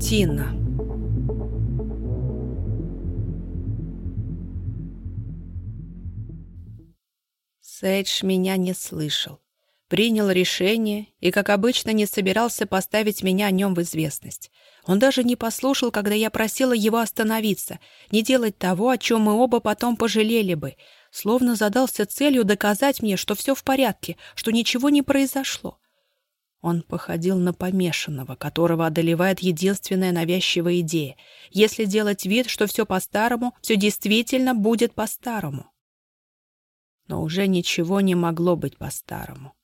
Тина. Сейдж меня не слышал. Принял решение и, как обычно, не собирался поставить меня о нем в известность. Он даже не послушал, когда я просила его остановиться, не делать того, о чем мы оба потом пожалели бы, словно задался целью доказать мне, что все в порядке, что ничего не произошло. Он походил на помешанного, которого одолевает единственная навязчивая идея. Если делать вид, что все по-старому, все действительно будет по-старому. Но уже ничего не могло быть по-старому.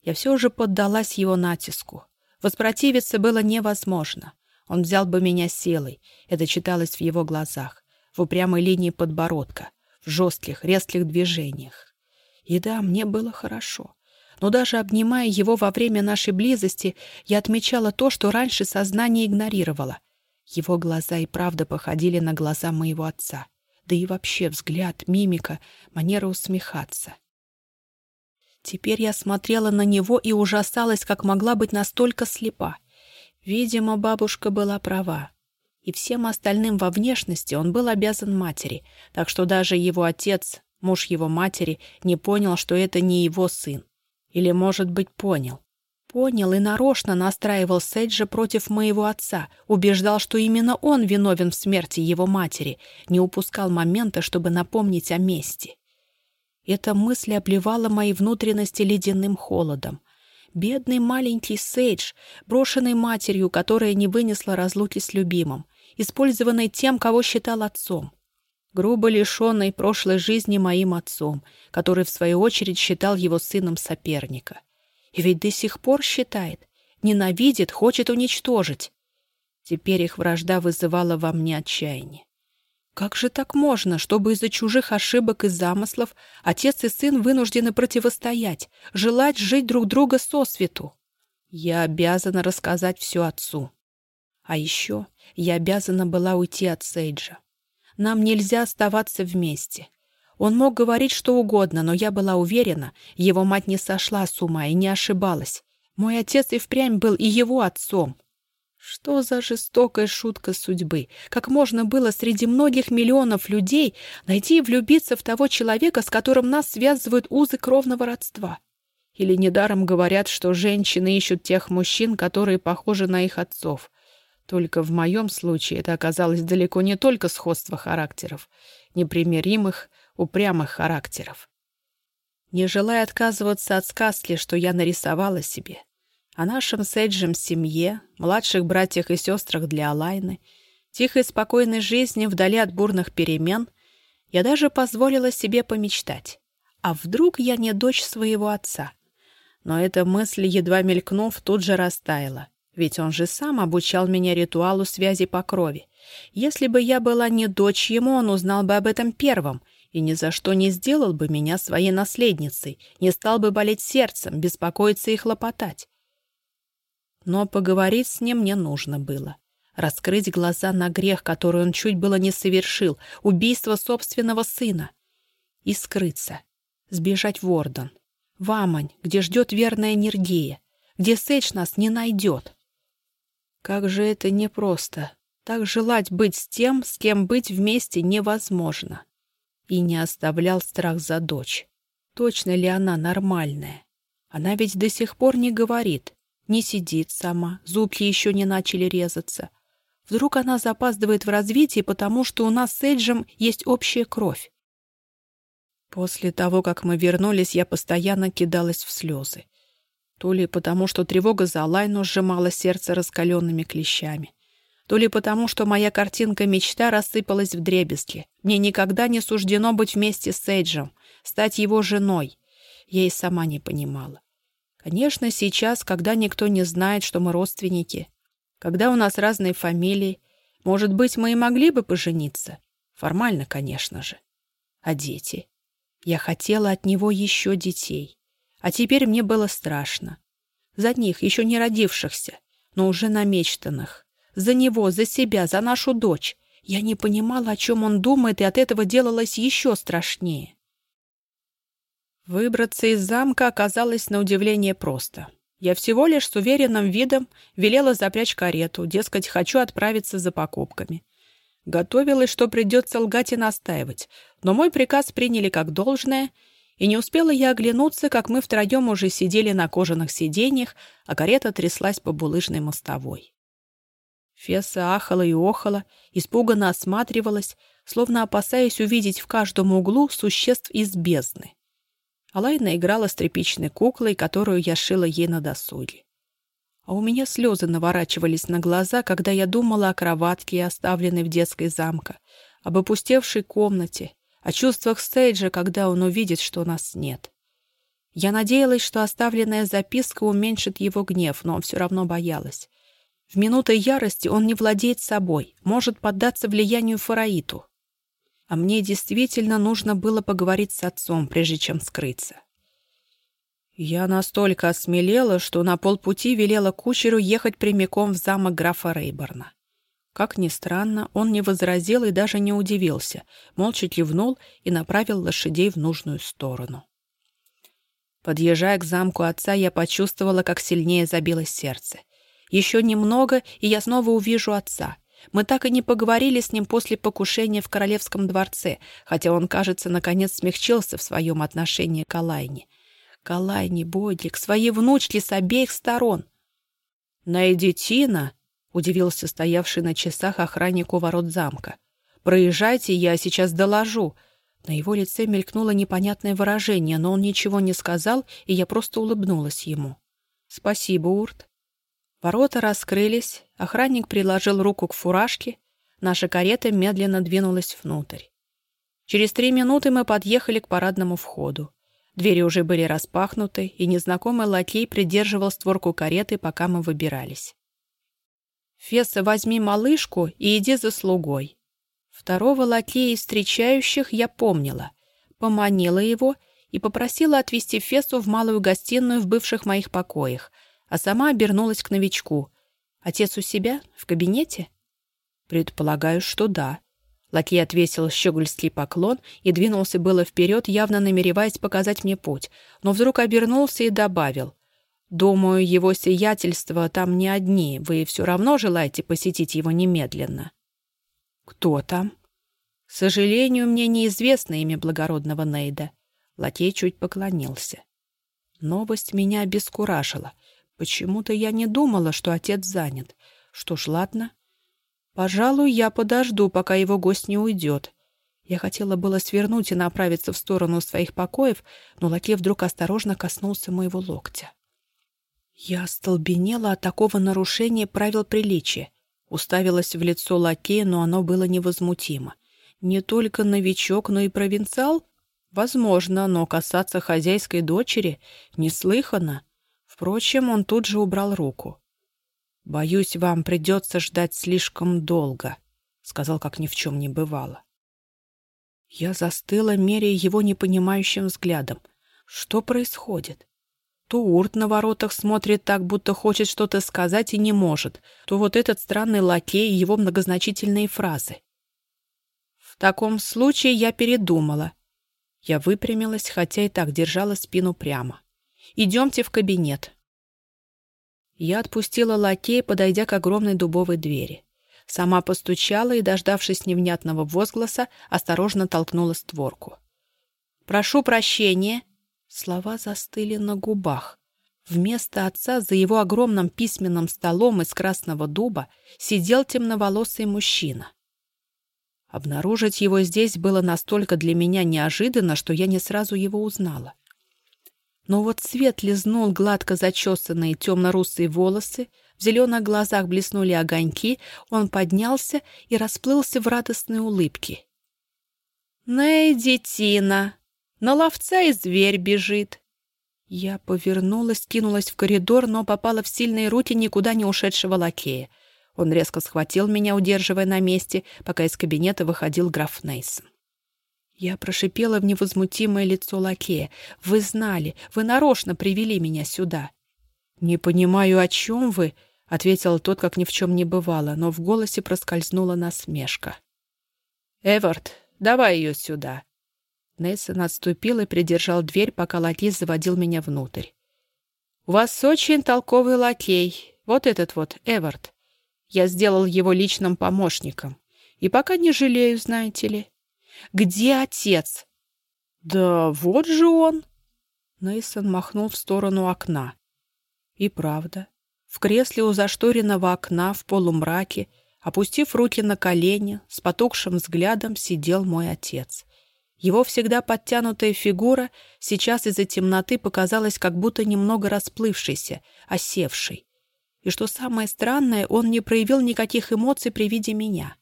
Я все же поддалась его натиску. Воспротивиться было невозможно. Он взял бы меня силой. Это читалось в его глазах, в упрямой линии подбородка, в жестких, резких движениях. И да, мне было хорошо но даже обнимая его во время нашей близости, я отмечала то, что раньше сознание игнорировало. Его глаза и правда походили на глаза моего отца. Да и вообще взгляд, мимика, манера усмехаться. Теперь я смотрела на него и ужасалась, как могла быть настолько слепа. Видимо, бабушка была права. И всем остальным во внешности он был обязан матери, так что даже его отец, муж его матери, не понял, что это не его сын. Или, может быть, понял. Понял и нарочно настраивал Сейджа против моего отца, убеждал, что именно он виновен в смерти его матери, не упускал момента, чтобы напомнить о мести. Эта мысль обливала мои внутренности ледяным холодом. Бедный маленький Сейдж, брошенный матерью, которая не вынесла разлуки с любимым, использованный тем, кого считал отцом грубо лишенный прошлой жизни моим отцом, который, в свою очередь, считал его сыном соперника. И ведь до сих пор считает, ненавидит, хочет уничтожить. Теперь их вражда вызывала во мне отчаяние. Как же так можно, чтобы из-за чужих ошибок и замыслов отец и сын вынуждены противостоять, желать жить друг друга сосвету? Я обязана рассказать все отцу. А еще я обязана была уйти от Сейджа. Нам нельзя оставаться вместе. Он мог говорить что угодно, но я была уверена, его мать не сошла с ума и не ошибалась. Мой отец и впрямь был и его отцом. Что за жестокая шутка судьбы? Как можно было среди многих миллионов людей найти и влюбиться в того человека, с которым нас связывают узы кровного родства? Или недаром говорят, что женщины ищут тех мужчин, которые похожи на их отцов. Только в моем случае это оказалось далеко не только сходство характеров, непримиримых, упрямых характеров. Не желая отказываться от сказки, что я нарисовала себе, о нашем с Эджем семье, младших братьях и сестрах для Алайны, тихой спокойной жизни вдали от бурных перемен, я даже позволила себе помечтать. А вдруг я не дочь своего отца? Но эта мысль, едва мелькнув, тут же растаяла. Ведь он же сам обучал меня ритуалу связи по крови. Если бы я была не дочь ему, он узнал бы об этом первым и ни за что не сделал бы меня своей наследницей, не стал бы болеть сердцем, беспокоиться и хлопотать. Но поговорить с ним мне нужно было. Раскрыть глаза на грех, который он чуть было не совершил, убийство собственного сына. И скрыться. Сбежать в Ордон. В Амань, где ждет верная Нергея, где Сейдж нас не найдет. Как же это непросто. Так желать быть с тем, с кем быть вместе невозможно. И не оставлял страх за дочь. Точно ли она нормальная? Она ведь до сих пор не говорит, не сидит сама, зубки еще не начали резаться. Вдруг она запаздывает в развитии, потому что у нас с Эйджем есть общая кровь. После того, как мы вернулись, я постоянно кидалась в слезы. То ли потому, что тревога за Лайну сжимала сердце раскаленными клещами, то ли потому, что моя картинка мечта рассыпалась в дребезги. Мне никогда не суждено быть вместе с Эйджем, стать его женой. Я и сама не понимала. Конечно, сейчас, когда никто не знает, что мы родственники, когда у нас разные фамилии, может быть, мы и могли бы пожениться. Формально, конечно же. А дети? Я хотела от него еще детей. А теперь мне было страшно. За них, еще не родившихся, но уже намечтанных. За него, за себя, за нашу дочь. Я не понимала, о чем он думает, и от этого делалось еще страшнее. Выбраться из замка оказалось на удивление просто. Я всего лишь с уверенным видом велела запрячь карету, дескать, хочу отправиться за покупками. Готовилась, что придется лгать и настаивать, но мой приказ приняли как должное, и не успела я оглянуться, как мы втроем уже сидели на кожаных сиденьях, а карета тряслась по булыжной мостовой. Фесса ахала и охала, испуганно осматривалась, словно опасаясь увидеть в каждом углу существ из бездны. Алайна играла с тряпичной куклой, которую я шила ей на досуге. А у меня слезы наворачивались на глаза, когда я думала о кроватке, оставленной в детской замке, об опустевшей комнате, о чувствах Стейджа, когда он увидит, что нас нет. Я надеялась, что оставленная записка уменьшит его гнев, но все равно боялась. В минуты ярости он не владеет собой, может поддаться влиянию Фараиту. А мне действительно нужно было поговорить с отцом, прежде чем скрыться. Я настолько осмелела, что на полпути велела кучеру ехать прямиком в замок графа Рейборна. Как ни странно, он не возразил и даже не удивился, молча кивнул и направил лошадей в нужную сторону. Подъезжая к замку отца, я почувствовала, как сильнее забилось сердце. Еще немного, и я снова увижу отца. Мы так и не поговорили с ним после покушения в королевском дворце, хотя он, кажется, наконец смягчился в своем отношении к Алайне. К Алайне, своей внучке с обеих сторон. «Найди Тина», — удивился стоявший на часах охранник у ворот замка. «Проезжайте, я сейчас доложу». На его лице мелькнуло непонятное выражение, но он ничего не сказал, и я просто улыбнулась ему. «Спасибо, Урт». Ворота раскрылись, охранник приложил руку к фуражке, наша карета медленно двинулась внутрь. Через три минуты мы подъехали к парадному входу. Двери уже были распахнуты, и незнакомый лакей придерживал створку кареты, пока мы выбирались. «Фесса, возьми малышку и иди за слугой». Второго лакея встречающих я помнила, поманила его и попросила отвезти Фессу в малую гостиную в бывших моих покоях, а сама обернулась к новичку. «Отец у себя? В кабинете?» «Предполагаю, что да». Лакей отвесил щегольский поклон и двинулся было вперед, явно намереваясь показать мне путь, но вдруг обернулся и добавил. «Думаю, его сиятельство там не одни, вы все равно желаете посетить его немедленно». «Кто там?» «К сожалению, мне неизвестно имя благородного Нейда». Лакей чуть поклонился. Новость меня обескуражила. Почему-то я не думала, что отец занят. Что ж, ладно. Пожалуй, я подожду, пока его гость не уйдет. Я хотела было свернуть и направиться в сторону своих покоев, но лакей вдруг осторожно коснулся моего локтя. Я остолбенела от такого нарушения правил приличия. Уставилась в лицо лакея, но оно было невозмутимо. Не только новичок, но и провинциал? Возможно, но касаться хозяйской дочери неслыханно. Впрочем, он тут же убрал руку. «Боюсь, вам придется ждать слишком долго», — сказал, как ни в чем не бывало. Я застыла, меряя его непонимающим взглядом. Что происходит? То Урт на воротах смотрит так, будто хочет что-то сказать и не может, то вот этот странный лакей и его многозначительные фразы. В таком случае я передумала. Я выпрямилась, хотя и так держала спину прямо. Идемте в кабинет». Я отпустила лакея, подойдя к огромной дубовой двери. Сама постучала и, дождавшись невнятного возгласа, осторожно толкнула створку. «Прошу прощения!» Слова застыли на губах. Вместо отца за его огромным письменным столом из красного дуба сидел темноволосый мужчина. Обнаружить его здесь было настолько для меня неожиданно, что я не сразу его узнала. Но вот свет лизнул гладко зачесанные темно-русые волосы, в зеленых глазах блеснули огоньки, он поднялся и расплылся в радостной улыбке. «Ней, Тина! На ловца и зверь бежит!» Я повернулась, кинулась в коридор, но попала в сильные руки никуда не ушедшего лакея. Он резко схватил меня, удерживая на месте, пока из кабинета выходил граф Нейсон. Я прошипела в невозмутимое лицо лакея. «Вы знали, вы нарочно привели меня сюда». «Не понимаю, о чем вы», — ответил тот, как ни в чем не бывало, но в голосе проскользнула насмешка. «Эвард, давай ее сюда». Нейсон отступил и придержал дверь, пока лакей заводил меня внутрь. У вас очень толковый лакей. Вот этот вот, Эвард. Я сделал его личным помощником. И пока не жалею, знаете ли. Где отец? Да вот же он. Нейсон махнул в сторону окна. И правда, в кресле у зашторенного окна в полумраке, опустив руки на колени, с потухшим взглядом сидел мой отец. Его всегда подтянутая фигура сейчас из-за темноты показалась как будто немного расплывшейся, осевшей. И что самое странное, он не проявил никаких эмоций при виде меня.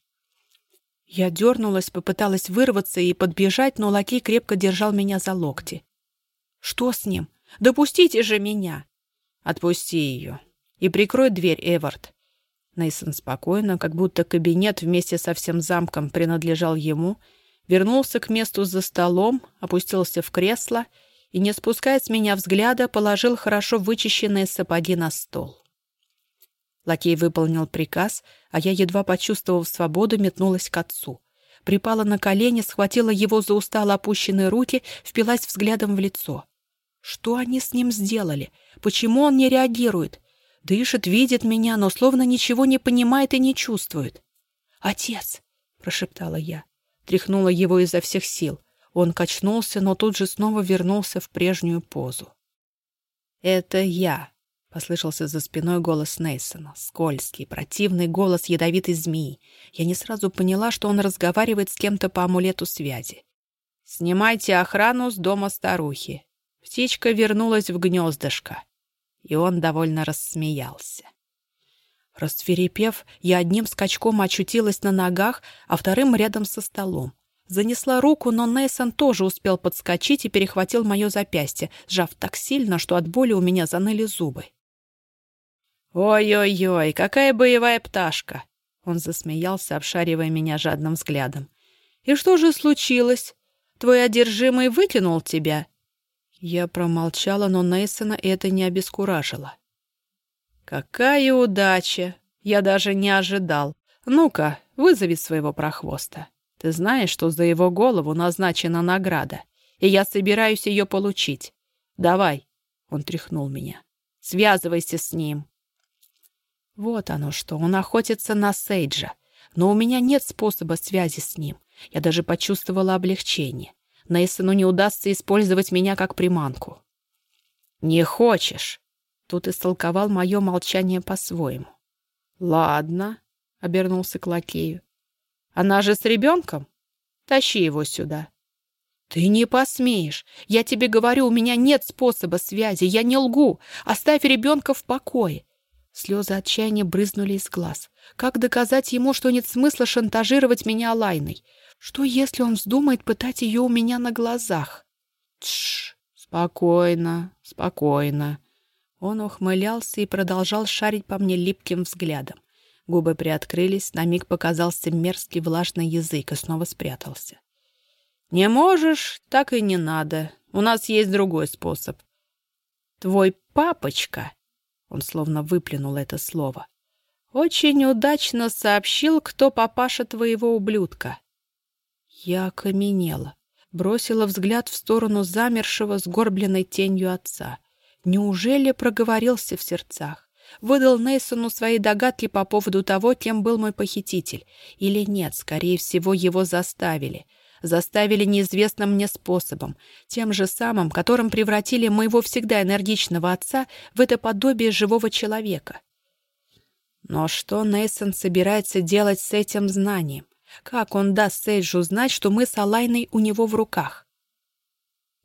Я дернулась, попыталась вырваться и подбежать, но лакей крепко держал меня за локти. «Что с ним? Допустите же меня!» «Отпусти ее и прикрой дверь, Эвард». Нейсон спокойно, как будто кабинет вместе со всем замком принадлежал ему, — вернулся к месту за столом, опустился в кресло и, не спуская с меня взгляда, положил хорошо вычищенные сапоги на стол. Лакей выполнил приказ, а я, едва почувствовав свободу, метнулась к отцу. Припала на колени, схватила его за устало опущенные руки, впилась взглядом в лицо. Что они с ним сделали? Почему он не реагирует? Дышит, видит меня, но словно ничего не понимает и не чувствует. «Отец!» — прошептала я тряхнула его изо всех сил. Он качнулся, но тут же снова вернулся в прежнюю позу. «Это я», — послышался за спиной голос Нейсона. Скользкий, противный голос ядовитой змеи. Я не сразу поняла, что он разговаривает с кем-то по амулету связи. «Снимайте охрану с дома старухи». Птичка вернулась в гнездышко. И он довольно рассмеялся. Расцвирепев, я одним скачком очутилась на ногах, а вторым рядом со столом. Занесла руку, но Нейсон тоже успел подскочить и перехватил мое запястье, сжав так сильно, что от боли у меня заныли зубы. «Ой-ой-ой, какая боевая пташка!» Он засмеялся, обшаривая меня жадным взглядом. «И что же случилось? Твой одержимый выкинул тебя?» Я промолчала, но Нейсона это не обескуражило. «Какая удача! Я даже не ожидал. Ну-ка, вызови своего прохвоста. Ты знаешь, что за его голову назначена награда, и я собираюсь ее получить. Давай!» Он тряхнул меня. «Связывайся с ним!» Вот оно что, он охотится на Сейджа. Но у меня нет способа связи с ним. Я даже почувствовала облегчение. Нейсону не удастся использовать меня как приманку. «Не хочешь?» Тут истолковал мое молчание по-своему. «Ладно», — обернулся к лакею. «Она же с ребенком? Тащи его сюда». «Ты не посмеешь. Я тебе говорю, у меня нет способа связи. Я не лгу. Оставь ребенка в покое». Слезы отчаяния брызнули из глаз. Как доказать ему, что нет смысла шантажировать меня Алайной? Что, если он вздумает пытать ее у меня на глазах? Тш, спокойно, спокойно. Он ухмылялся и продолжал шарить по мне липким взглядом. Губы приоткрылись, на миг показался мерзкий влажный язык и снова спрятался. «Не можешь, так и не надо. У нас есть другой способ. Твой папочка, он словно выплюнул это слово, очень удачно сообщил, кто папаша твоего ублюдка. Я окаменела, бросила взгляд в сторону замершего, сгорбленной тенью отца — Неужели проговорился в сердцах? Выдал Нейсону свои догадки по поводу того, кем был мой похититель. Или нет, скорее всего, его заставили. Заставили неизвестным мне способом, тем же самым, которым превратили моего всегда энергичного отца в это подобие живого человека. Но что Нейсон собирается делать с этим знанием? Как он даст Сейджу знать, что мы с Алайной у него в руках?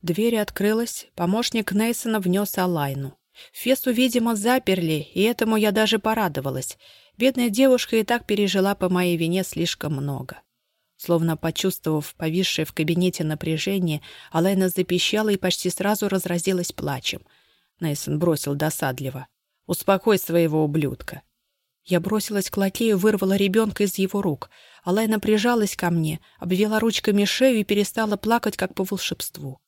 Дверь открылась, помощник Нейсона внес Алайну. Фесу, видимо, заперли, и этому я даже порадовалась. Бедная девушка и так пережила по моей вине слишком много. Словно почувствовав повисшее в кабинете напряжение, Алайна запищала и почти сразу разразилась плачем. Нейсон бросил досадливо. «Успокой своего ублюдка». Я бросилась к лакею, вырвала ребенка из его рук. Алайна прижалась ко мне, обвела ручками шею и перестала плакать, как по волшебству.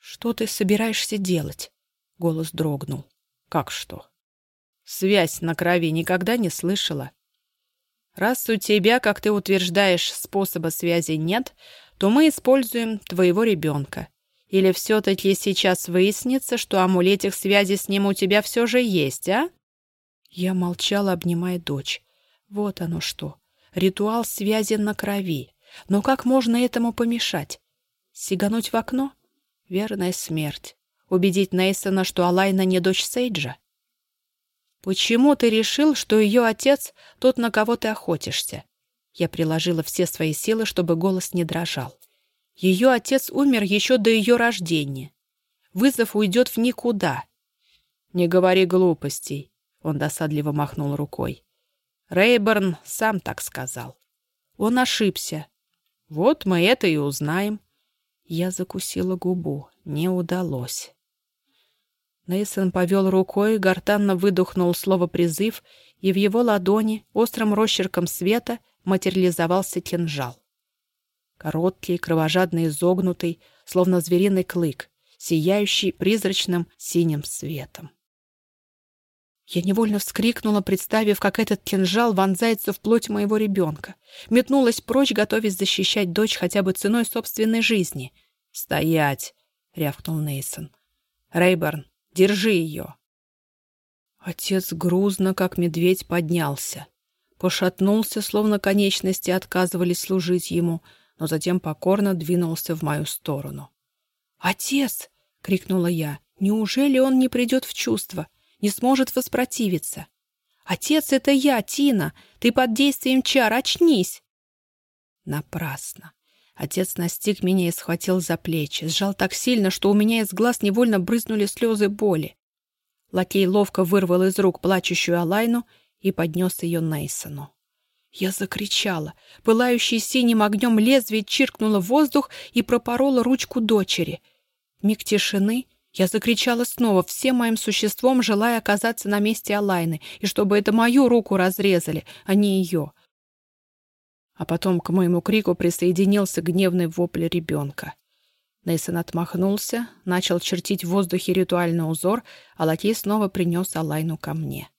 «Что ты собираешься делать?» Голос дрогнул. «Как что?» «Связь на крови никогда не слышала?» «Раз у тебя, как ты утверждаешь, способа связи нет, то мы используем твоего ребенка. Или все-таки сейчас выяснится, что амулетик связи с ним у тебя все же есть, а?» Я молчала, обнимая дочь. Вот оно что. Ритуал связи на крови. Но как можно этому помешать? Сигануть в окно? Верная смерть. Убедить Нейсона, что Алайна не дочь Сейджа? «Почему ты решил, что ее отец — тот, на кого ты охотишься?» Я приложила все свои силы, чтобы голос не дрожал. Ее отец умер еще до ее рождения. Вызов уйдет в никуда. «Не говори глупостей», — он досадливо махнул рукой. Рейберн сам так сказал. Он ошибся. Вот мы это и узнаем. Я закусила губу. Не удалось. Нейсон повел рукой, гортанно выдохнул слово «призыв», и в его ладони острым росчерком света материализовался кинжал. Короткий, кровожадно изогнутый, словно звериный клык, сияющий призрачным синим светом. Я невольно вскрикнула, представив, как этот кинжал вонзается в плоть моего ребенка. Метнулась прочь, готовясь защищать дочь хотя бы ценой собственной жизни. «Стоять!» — рявкнул Нейсон. «Рейберн, держи ее!» Отец грузно, как медведь, поднялся. Пошатнулся, словно конечности отказывались служить ему, но затем покорно двинулся в мою сторону. «Отец!» — крикнула я. «Неужели он не придет в чувство?» Не сможет воспротивиться. «Отец, это я, Тина! Ты под действием чар, очнись!» Напрасно. Отец настиг меня и схватил за плечи, сжал так сильно, что у меня из глаз невольно брызнули слезы боли. Лакей ловко вырвал из рук плачущую Алайну и поднес ее Нейсону. Я закричала. Пылающий синим огнем лезвие чиркнуло воздух и пропорола ручку дочери. Миг тишины — я закричала снова, всем моим существом желая оказаться на месте Алайны, и чтобы это мою руку разрезали, а не ее. А потом к моему крику присоединился гневный вопль ребенка. Нейсон отмахнулся, начал чертить в воздухе ритуальный узор, а лакей снова принес Алайну ко мне.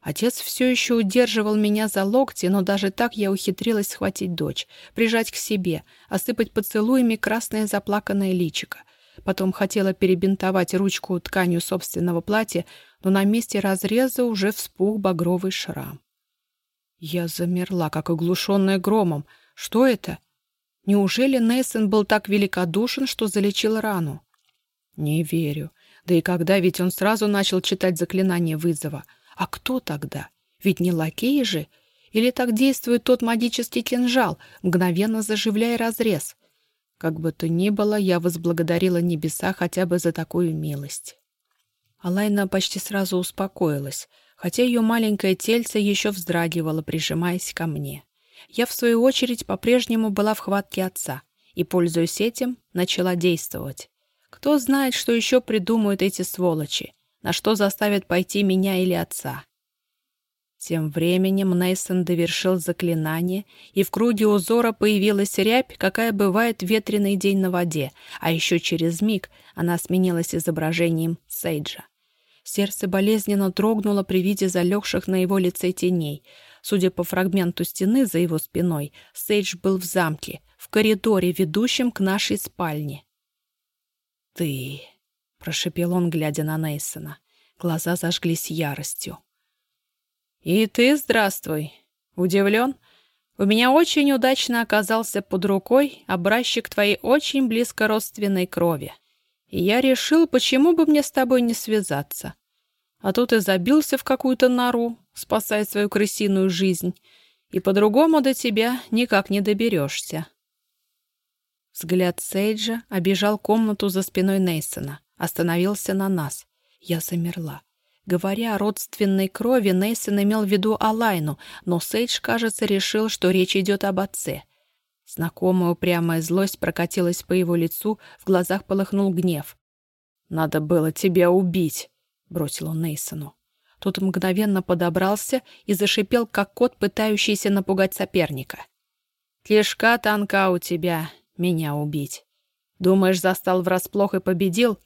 Отец все еще удерживал меня за локти, но даже так я ухитрилась схватить дочь, прижать к себе, осыпать поцелуями красное заплаканное личико. Потом хотела перебинтовать ручку тканью собственного платья, но на месте разреза уже вспух багровый шрам. Я замерла, как оглушенная громом. Что это? Неужели Нейсон был так великодушен, что залечил рану? Не верю. Да и когда ведь он сразу начал читать заклинание вызова? А кто тогда? Ведь не лакей же? Или так действует тот магический кинжал, мгновенно заживляя разрез? Как бы то ни было, я возблагодарила небеса хотя бы за такую милость. Алайна почти сразу успокоилась, хотя ее маленькое тельце еще вздрагивало, прижимаясь ко мне. Я, в свою очередь, по-прежнему была в хватке отца и, пользуясь этим, начала действовать. Кто знает, что еще придумают эти сволочи, на что заставят пойти меня или отца. Тем временем Нейсон довершил заклинание, и в круге узора появилась рябь, какая бывает ветреный день на воде, а еще через миг она сменилась изображением Сейджа. Сердце болезненно дрогнуло при виде залегших на его лице теней. Судя по фрагменту стены за его спиной, Сейдж был в замке, в коридоре, ведущем к нашей спальне. «Ты...» — прошепел он, глядя на Нейсона. Глаза зажглись яростью. «И ты здравствуй. Удивлен? У меня очень удачно оказался под рукой образчик твоей очень близко родственной крови. И я решил, почему бы мне с тобой не связаться. А тут и забился в какую-то нору, спасая свою крысиную жизнь, и по-другому до тебя никак не доберешься». Взгляд Сейджа обежал комнату за спиной Нейсона, остановился на нас. Я замерла. Говоря о родственной крови, Нейсон имел в виду Алайну, но Сейдж, кажется, решил, что речь идет об отце. Знакомая упрямая злость прокатилась по его лицу, в глазах полыхнул гнев. «Надо было тебя убить», — бросил он Нейсону. Тот мгновенно подобрался и зашипел, как кот, пытающийся напугать соперника. «Кишка тонка у тебя, меня убить. Думаешь, застал врасплох и победил?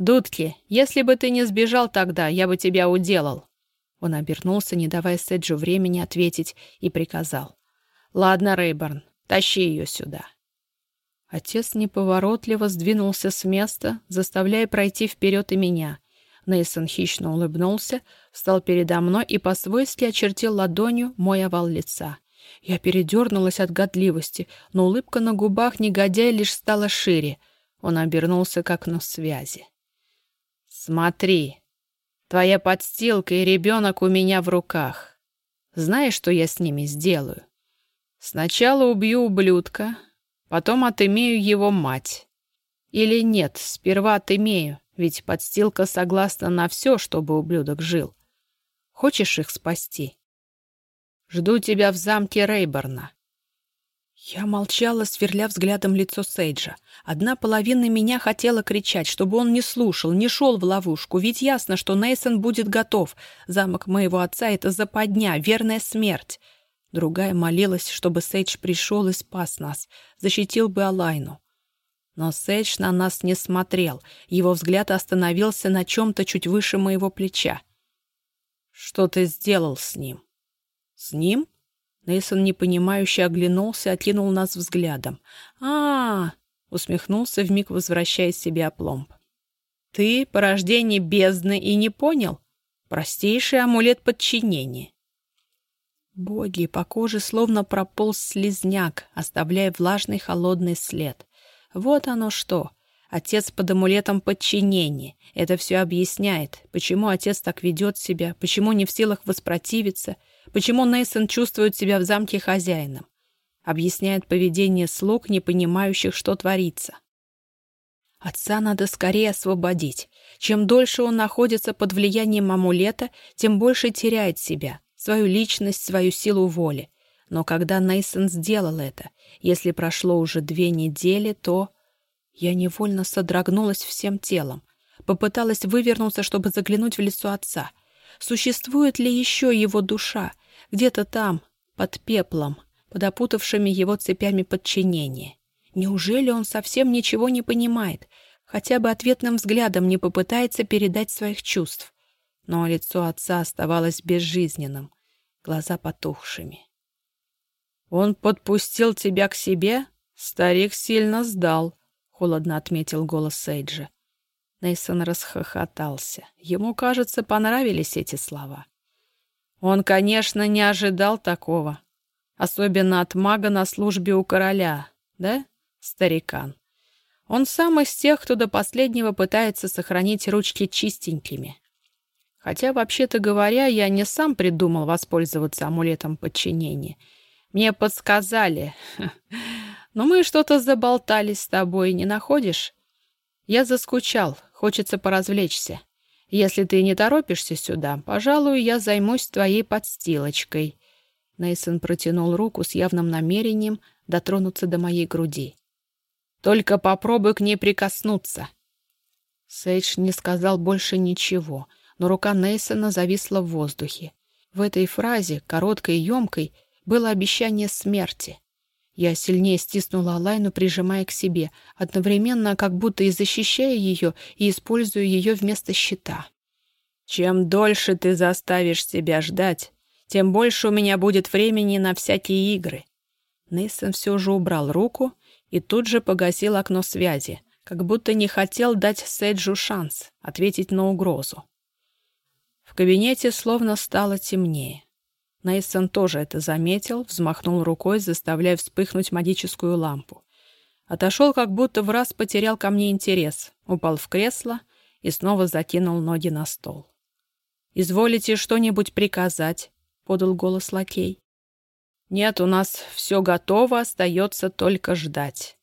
«Дудки, если бы ты не сбежал тогда, я бы тебя уделал». Он обернулся, не давая Седжу времени ответить, и приказал. «Ладно, Рейборн, тащи ее сюда». Отец неповоротливо сдвинулся с места, заставляя пройти вперед и меня. Нейсон хищно улыбнулся, встал передо мной и по-свойски очертил ладонью мой овал лица. Я передернулась от годливости, но улыбка на губах негодяя лишь стала шире. Он обернулся к окну связи. «Смотри, твоя подстилка и ребенок у меня в руках. Знаешь, что я с ними сделаю? Сначала убью ублюдка, потом отымею его мать. Или нет, сперва отымею, ведь подстилка согласна на все, чтобы ублюдок жил. Хочешь их спасти? Жду тебя в замке Рейборна. Я молчала, сверля взглядом лицо Сейджа. Одна половина меня хотела кричать, чтобы он не слушал, не шел в ловушку, ведь ясно, что Нейсон будет готов. Замок моего отца — это западня, верная смерть. Другая молилась, чтобы Сейдж пришел и спас нас, защитил бы Алайну. Но Сейдж на нас не смотрел, его взгляд остановился на чем-то чуть выше моего плеча. «Что ты сделал с ним?» «С ним?» Нейсон непонимающе оглянулся, окинул нас взглядом. а, -а, -а усмехнулся, вмиг возвращая себе опломб. «Ты — порождение бездны и не понял? Простейший амулет подчинения». Боги, по коже словно прополз слезняк, оставляя влажный холодный след. Вот оно что. Отец под амулетом подчинения. Это все объясняет, почему отец так ведет себя, почему не в силах воспротивиться — Почему Нейсон чувствует себя в замке хозяином? Объясняет поведение слуг, не понимающих, что творится. Отца надо скорее освободить. Чем дольше он находится под влиянием амулета, тем больше теряет себя, свою личность, свою силу воли. Но когда Нейсон сделал это, если прошло уже две недели, то... Я невольно содрогнулась всем телом. Попыталась вывернуться, чтобы заглянуть в лицо отца. Существует ли еще его душа? Где-то там, под пеплом, под опутавшими его цепями подчинения. Неужели он совсем ничего не понимает, хотя бы ответным взглядом не попытается передать своих чувств? Но лицо отца оставалось безжизненным, глаза потухшими. «Он подпустил тебя к себе? Старик сильно сдал», — холодно отметил голос Сейджа. Нейсон расхохотался. Ему, кажется, понравились эти слова. Он, конечно, не ожидал такого. Особенно от мага на службе у короля, да, старикан? Он сам из тех, кто до последнего пытается сохранить ручки чистенькими. Хотя, вообще-то говоря, я не сам придумал воспользоваться амулетом подчинения. Мне подсказали. Но мы что-то заболтались с тобой, не находишь? Я заскучал, хочется поразвлечься. Если ты не торопишься сюда, пожалуй, я займусь твоей подстилочкой». Нейсон протянул руку с явным намерением дотронуться до моей груди. «Только попробуй к ней прикоснуться». Сейдж не сказал больше ничего, но рука Нейсона зависла в воздухе. В этой фразе, короткой и емкой, было обещание смерти. Я сильнее стиснула Алайну, прижимая к себе, одновременно как будто и защищая ее, и используя ее вместо щита. «Чем дольше ты заставишь себя ждать, тем больше у меня будет времени на всякие игры». Нейсон все же убрал руку и тут же погасил окно связи, как будто не хотел дать Сейджу шанс ответить на угрозу. В кабинете словно стало темнее. Нейсон тоже это заметил, взмахнул рукой, заставляя вспыхнуть магическую лампу. Отошел, как будто в раз потерял ко мне интерес, упал в кресло и снова закинул ноги на стол. «Изволите что-нибудь приказать?» — подал голос лакей. «Нет, у нас все готово, остается только ждать.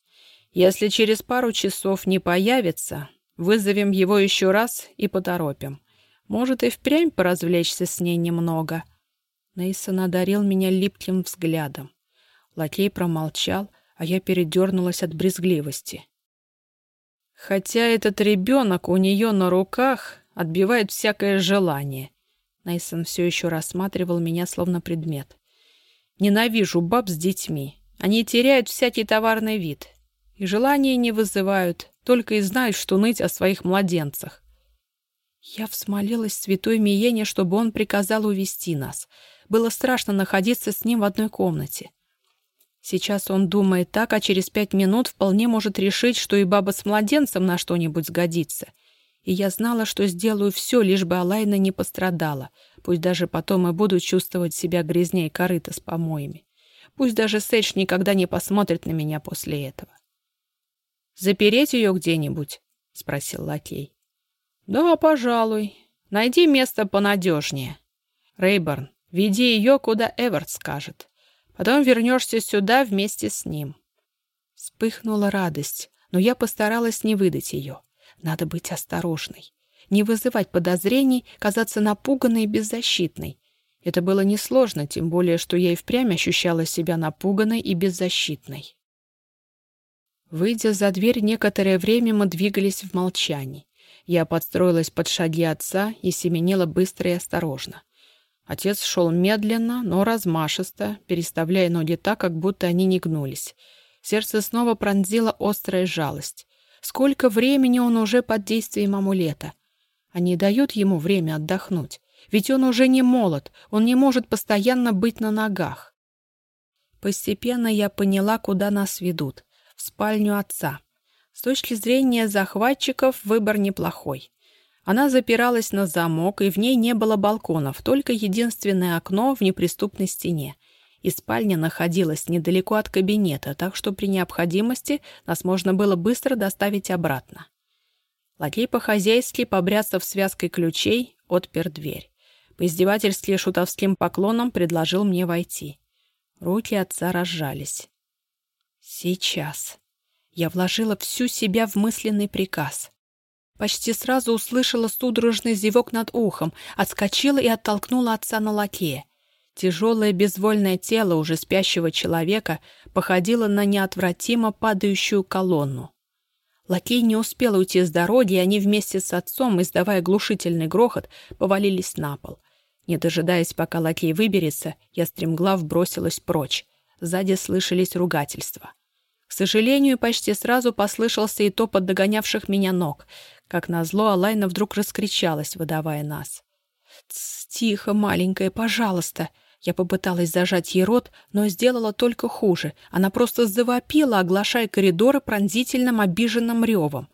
Если через пару часов не появится, вызовем его еще раз и поторопим. Может, и впрямь поразвлечься с ней немного». Нейсон одарил меня липким взглядом. Лакей промолчал, а я передернулась от брезгливости. Хотя этот ребенок у нее на руках отбивает всякое желание. Нейсон все еще рассматривал меня словно предмет. Ненавижу баб с детьми. Они теряют всякий товарный вид. И желания не вызывают, только и знают, что ныть о своих младенцах. Я взмолилась святой Миене, чтобы он приказал увести нас — было страшно находиться с ним в одной комнате. Сейчас он думает так, а через пять минут вполне может решить, что и баба с младенцем на что-нибудь сгодится. И я знала, что сделаю все, лишь бы Алайна не пострадала. Пусть даже потом и буду чувствовать себя грязнее корыта с помоями. Пусть даже Сэдж никогда не посмотрит на меня после этого. «Запереть ее где-нибудь?» — спросил лакей. «Да, пожалуй. Найди место понадежнее. Рейборн, веди ее, куда Эверт скажет. Потом вернешься сюда вместе с ним». Вспыхнула радость, но я постаралась не выдать ее. Надо быть осторожной. Не вызывать подозрений, казаться напуганной и беззащитной. Это было несложно, тем более, что я и впрямь ощущала себя напуганной и беззащитной. Выйдя за дверь, некоторое время мы двигались в молчании. Я подстроилась под шаги отца и семенила быстро и осторожно. Отец шел медленно, но размашисто, переставляя ноги так, как будто они не гнулись. Сердце снова пронзила острая жалость. Сколько времени он уже под действием амулета? Они дают ему время отдохнуть. Ведь он уже не молод, он не может постоянно быть на ногах. Постепенно я поняла, куда нас ведут. В спальню отца. С точки зрения захватчиков выбор неплохой. Она запиралась на замок, и в ней не было балконов, только единственное окно в неприступной стене. И спальня находилась недалеко от кабинета, так что при необходимости нас можно было быстро доставить обратно. Лакей по-хозяйски, побряцав связкой ключей, отпер дверь. По издевательски шутовским поклоном предложил мне войти. Руки отца разжались. «Сейчас». Я вложила всю себя в мысленный приказ. Почти сразу услышала судорожный зевок над ухом, отскочила и оттолкнула отца на лакея. Тяжелое безвольное тело уже спящего человека походило на неотвратимо падающую колонну. Лакей не успел уйти с дороги, и они вместе с отцом, издавая глушительный грохот, повалились на пол. Не дожидаясь, пока лакей выберется, я стремглав бросилась прочь. Сзади слышались ругательства. К сожалению, почти сразу послышался и топот догонявших меня ног. Как назло, Алайна вдруг раскричалась, выдавая нас. «Тс, тихо, маленькая, пожалуйста!» Я попыталась зажать ей рот, но сделала только хуже. Она просто завопила, оглашая коридоры пронзительным обиженным ревом.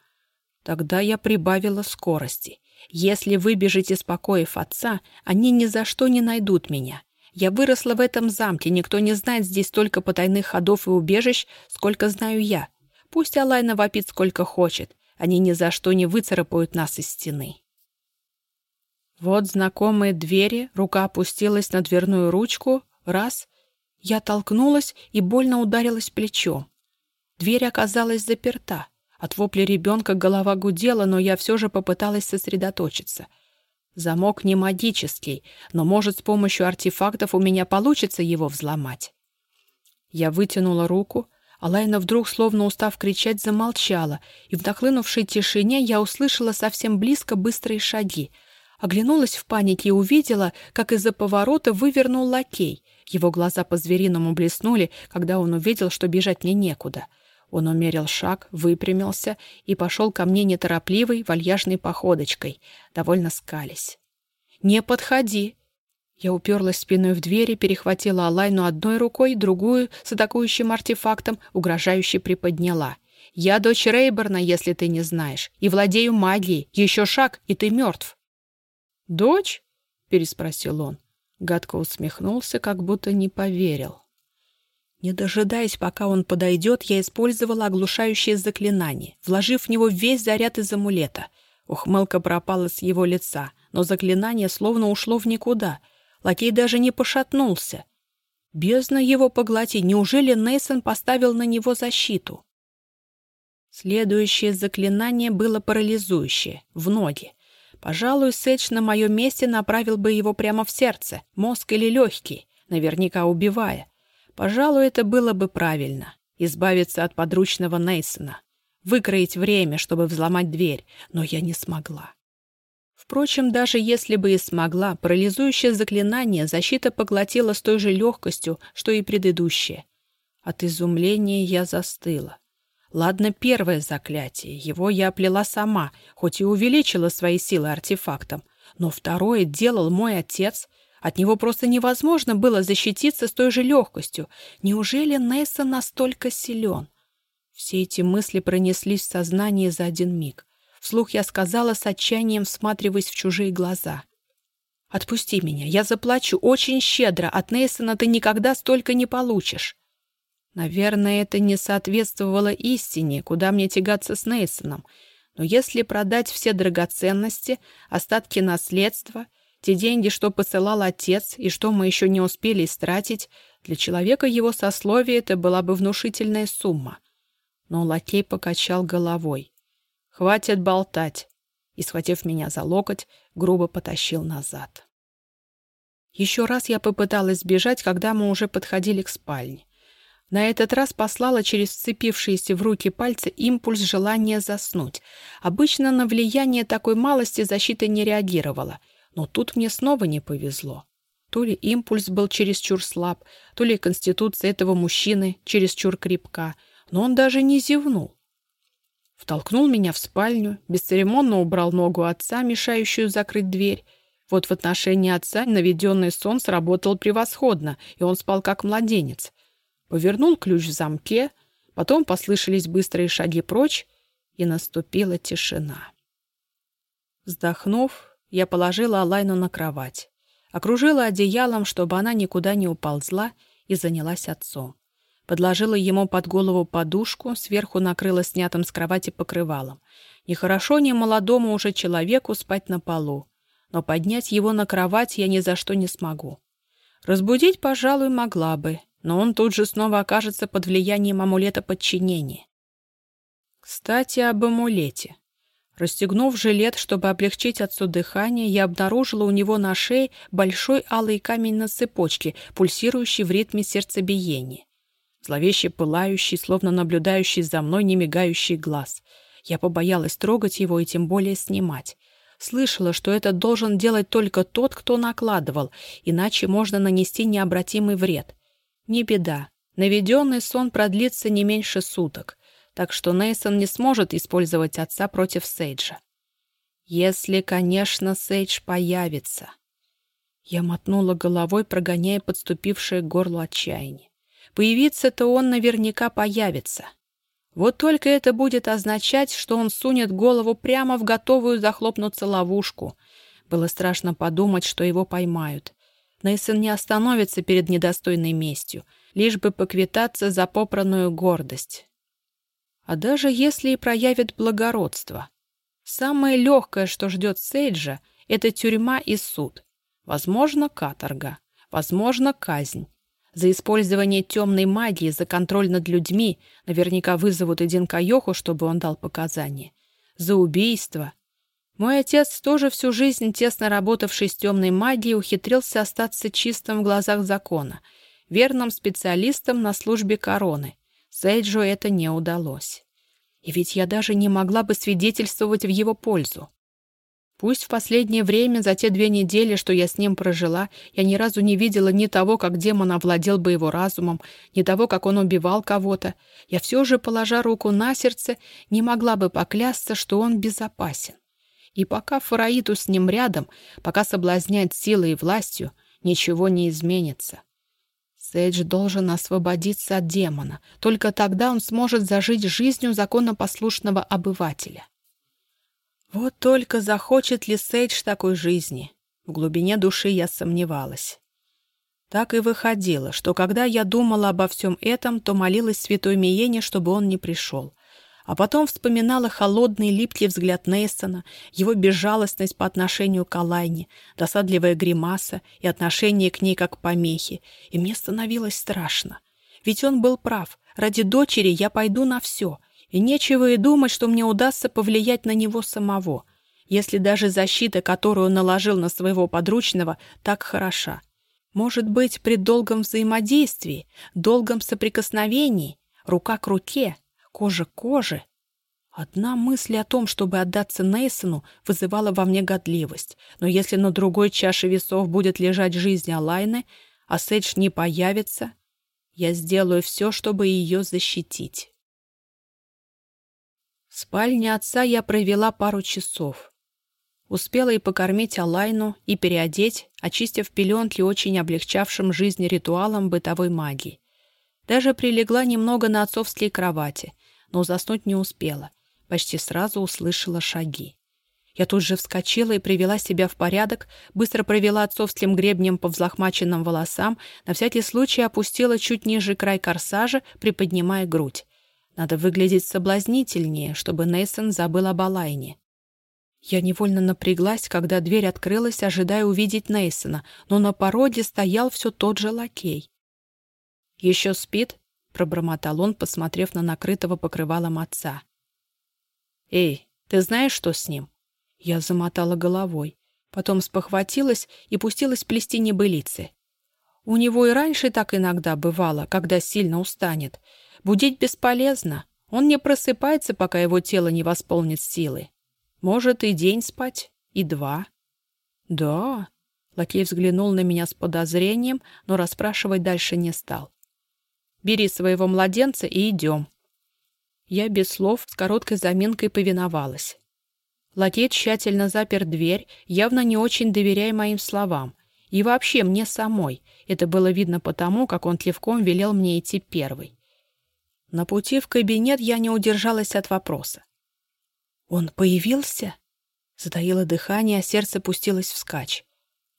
Тогда я прибавила скорости. Если выбежите из покоев отца, они ни за что не найдут меня. Я выросла в этом замке, никто не знает здесь столько потайных ходов и убежищ, сколько знаю я. Пусть Алайна вопит сколько хочет, они ни за что не выцарапают нас из стены. Вот знакомые двери, рука опустилась на дверную ручку, раз. Я толкнулась и больно ударилась плечом. Дверь оказалась заперта. От вопля ребенка голова гудела, но я все же попыталась сосредоточиться. Замок не магический, но, может, с помощью артефактов у меня получится его взломать. Я вытянула руку, а Лайна вдруг, словно устав кричать, замолчала, и в нахлынувшей тишине я услышала совсем близко быстрые шаги — Оглянулась в панике и увидела, как из-за поворота вывернул лакей. Его глаза по-звериному блеснули, когда он увидел, что бежать мне некуда. Он умерил шаг, выпрямился и пошел ко мне неторопливой, вальяжной походочкой, довольно скались. «Не подходи!» Я уперлась спиной в дверь и перехватила Алайну одной рукой, другую, с атакующим артефактом, угрожающе приподняла. «Я дочь Рейберна, если ты не знаешь, и владею магией. Еще шаг, и ты мертв!» «Дочь?» — переспросил он. Гадко усмехнулся, как будто не поверил. Не дожидаясь, пока он подойдет, я использовала оглушающее заклинание, вложив в него весь заряд из амулета. Ухмылка пропала с его лица, но заклинание словно ушло в никуда. Лакей даже не пошатнулся. Бездна его поглоти. Неужели Нейсон поставил на него защиту? Следующее заклинание было парализующее, в ноги. Пожалуй, Сэдж на моем месте направил бы его прямо в сердце, мозг или легкий, наверняка убивая. Пожалуй, это было бы правильно. Избавиться от подручного Нейсона. Выкроить время, чтобы взломать дверь, но я не смогла. Впрочем, даже если бы и смогла, парализующее заклинание защита поглотила с той же легкостью, что и предыдущее. От изумления я застыла. Ладно, первое заклятие, его я оплела сама, хоть и увеличила свои силы артефактом. Но второе делал мой отец. От него просто невозможно было защититься с той же легкостью. Неужели Нейсон настолько силен? Все эти мысли пронеслись в сознании за один миг. Вслух я сказала с отчаянием, всматриваясь в чужие глаза. «Отпусти меня, я заплачу очень щедро, от Нейсона ты никогда столько не получишь». Наверное, это не соответствовало истине, куда мне тягаться с Нейсоном. Но если продать все драгоценности, остатки наследства, те деньги, что посылал отец и что мы еще не успели истратить, для человека его сословия это была бы внушительная сумма. Но лакей покачал головой. «Хватит болтать!» и, схватив меня за локоть, грубо потащил назад. Еще раз я попыталась бежать, когда мы уже подходили к спальне. На этот раз послала через вцепившиеся в руки пальцы импульс желания заснуть. Обычно на влияние такой малости защита не реагировала, но тут мне снова не повезло. То ли импульс был чересчур слаб, то ли конституция этого мужчины чересчур крепка, но он даже не зевнул. Втолкнул меня в спальню, бесцеремонно убрал ногу отца, мешающую закрыть дверь. Вот в отношении отца наведенный сон сработал превосходно, и он спал как младенец. Повернул ключ в замке, потом послышались быстрые шаги прочь, и наступила тишина. Вздохнув, я положила Алайну на кровать, окружила одеялом, чтобы она никуда не уползла, и занялась отцом подложила ему под голову подушку, сверху накрыла снятым с кровати покрывалом. Нехорошо ни молодому уже человеку спать на полу, но поднять его на кровать я ни за что не смогу. Разбудить, пожалуй, могла бы, но он тут же снова окажется под влиянием амулета подчинения. Кстати, об амулете. Расстегнув жилет, чтобы облегчить отцу дыхание, я обнаружила у него на шее большой алый камень на цепочке, пульсирующий в ритме сердцебиения зловеще пылающий, словно наблюдающий за мной немигающий глаз. Я побоялась трогать его и тем более снимать. Слышала, что это должен делать только тот, кто накладывал, иначе можно нанести необратимый вред. Не беда. Наведенный сон продлится не меньше суток, так что Нейсон не сможет использовать отца против Сейджа. Если, конечно, Сейдж появится. Я мотнула головой, прогоняя подступившее к горлу отчаяние. Появиться-то он наверняка появится. Вот только это будет означать, что он сунет голову прямо в готовую захлопнуться ловушку. Было страшно подумать, что его поймают. Нейсон не остановится перед недостойной местью, лишь бы поквитаться за попранную гордость. А даже если и проявит благородство. Самое легкое, что ждет Сейджа, это тюрьма и суд. Возможно, каторга. Возможно, казнь. За использование темной магии, за контроль над людьми наверняка вызовут один Кайоху, чтобы он дал показания. За убийство. Мой отец, тоже всю жизнь тесно работавший с темной магией, ухитрился остаться чистым в глазах закона, верным специалистом на службе короны. Сейджу это не удалось. И ведь я даже не могла бы свидетельствовать в его пользу. Пусть в последнее время, за те две недели, что я с ним прожила, я ни разу не видела ни того, как демон овладел бы его разумом, ни того, как он убивал кого-то, я все же, положа руку на сердце, не могла бы поклясться, что он безопасен. И пока Фараиту с ним рядом, пока соблазняет силой и властью, ничего не изменится. Сейдж должен освободиться от демона. Только тогда он сможет зажить жизнью законопослушного обывателя. Вот только захочет ли Сейдж такой жизни? В глубине души я сомневалась. Так и выходило, что когда я думала обо всем этом, то молилась святой Миене, чтобы он не пришел. А потом вспоминала холодный липкий взгляд Нейсона, его безжалостность по отношению к Алайне, досадливая гримаса и отношение к ней как к помехе, и мне становилось страшно. Ведь он был прав, ради дочери я пойду на все — и нечего и думать, что мне удастся повлиять на него самого, если даже защита, которую наложил на своего подручного, так хороша. Может быть, при долгом взаимодействии, долгом соприкосновении, рука к руке, кожа к коже. Одна мысль о том, чтобы отдаться Нейсону, вызывала во мне годливость, но если на другой чаше весов будет лежать жизнь Алайны, а Сэдж не появится, я сделаю все, чтобы ее защитить. В спальне отца я провела пару часов. Успела и покормить Алайну, и переодеть, очистив пеленки очень облегчавшим жизнь ритуалом бытовой магии. Даже прилегла немного на отцовские кровати, но заснуть не успела. Почти сразу услышала шаги. Я тут же вскочила и привела себя в порядок, быстро провела отцовским гребнем по взлохмаченным волосам, на всякий случай опустила чуть ниже край корсажа, приподнимая грудь. Надо выглядеть соблазнительнее, чтобы Нейсон забыл об Алайне. Я невольно напряглась, когда дверь открылась, ожидая увидеть Нейсона, но на породе стоял все тот же лакей. «Еще спит?» — пробормотал он, посмотрев на накрытого покрывалом отца. «Эй, ты знаешь, что с ним?» Я замотала головой, потом спохватилась и пустилась плести небылицы. У него и раньше так иногда бывало, когда сильно устанет. Будить бесполезно. Он не просыпается, пока его тело не восполнит силы. Может, и день спать, и два. Да. Лакей взглянул на меня с подозрением, но расспрашивать дальше не стал. Бери своего младенца и идем. Я без слов с короткой заминкой повиновалась. Лакей тщательно запер дверь, явно не очень доверяя моим словам. И вообще мне самой. Это было видно потому, как он тлевком велел мне идти первый. На пути в кабинет я не удержалась от вопроса. «Он появился?» Затаило дыхание, а сердце пустилось вскачь.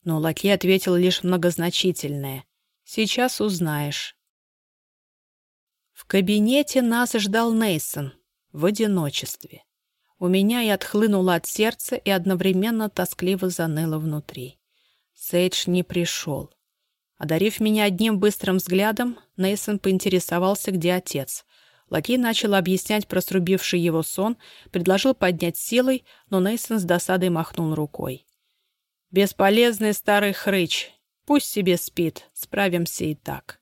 Но Лакей ответил лишь многозначительное. «Сейчас узнаешь». В кабинете нас ждал Нейсон в одиночестве. У меня и отхлынуло от сердца и одновременно тоскливо заныло внутри. Сейдж не пришел. Одарив меня одним быстрым взглядом, Нейсон поинтересовался, где отец. Лакей начал объяснять про срубивший его сон, предложил поднять силой, но Нейсон с досадой махнул рукой. «Бесполезный старый хрыч. Пусть себе спит. Справимся и так».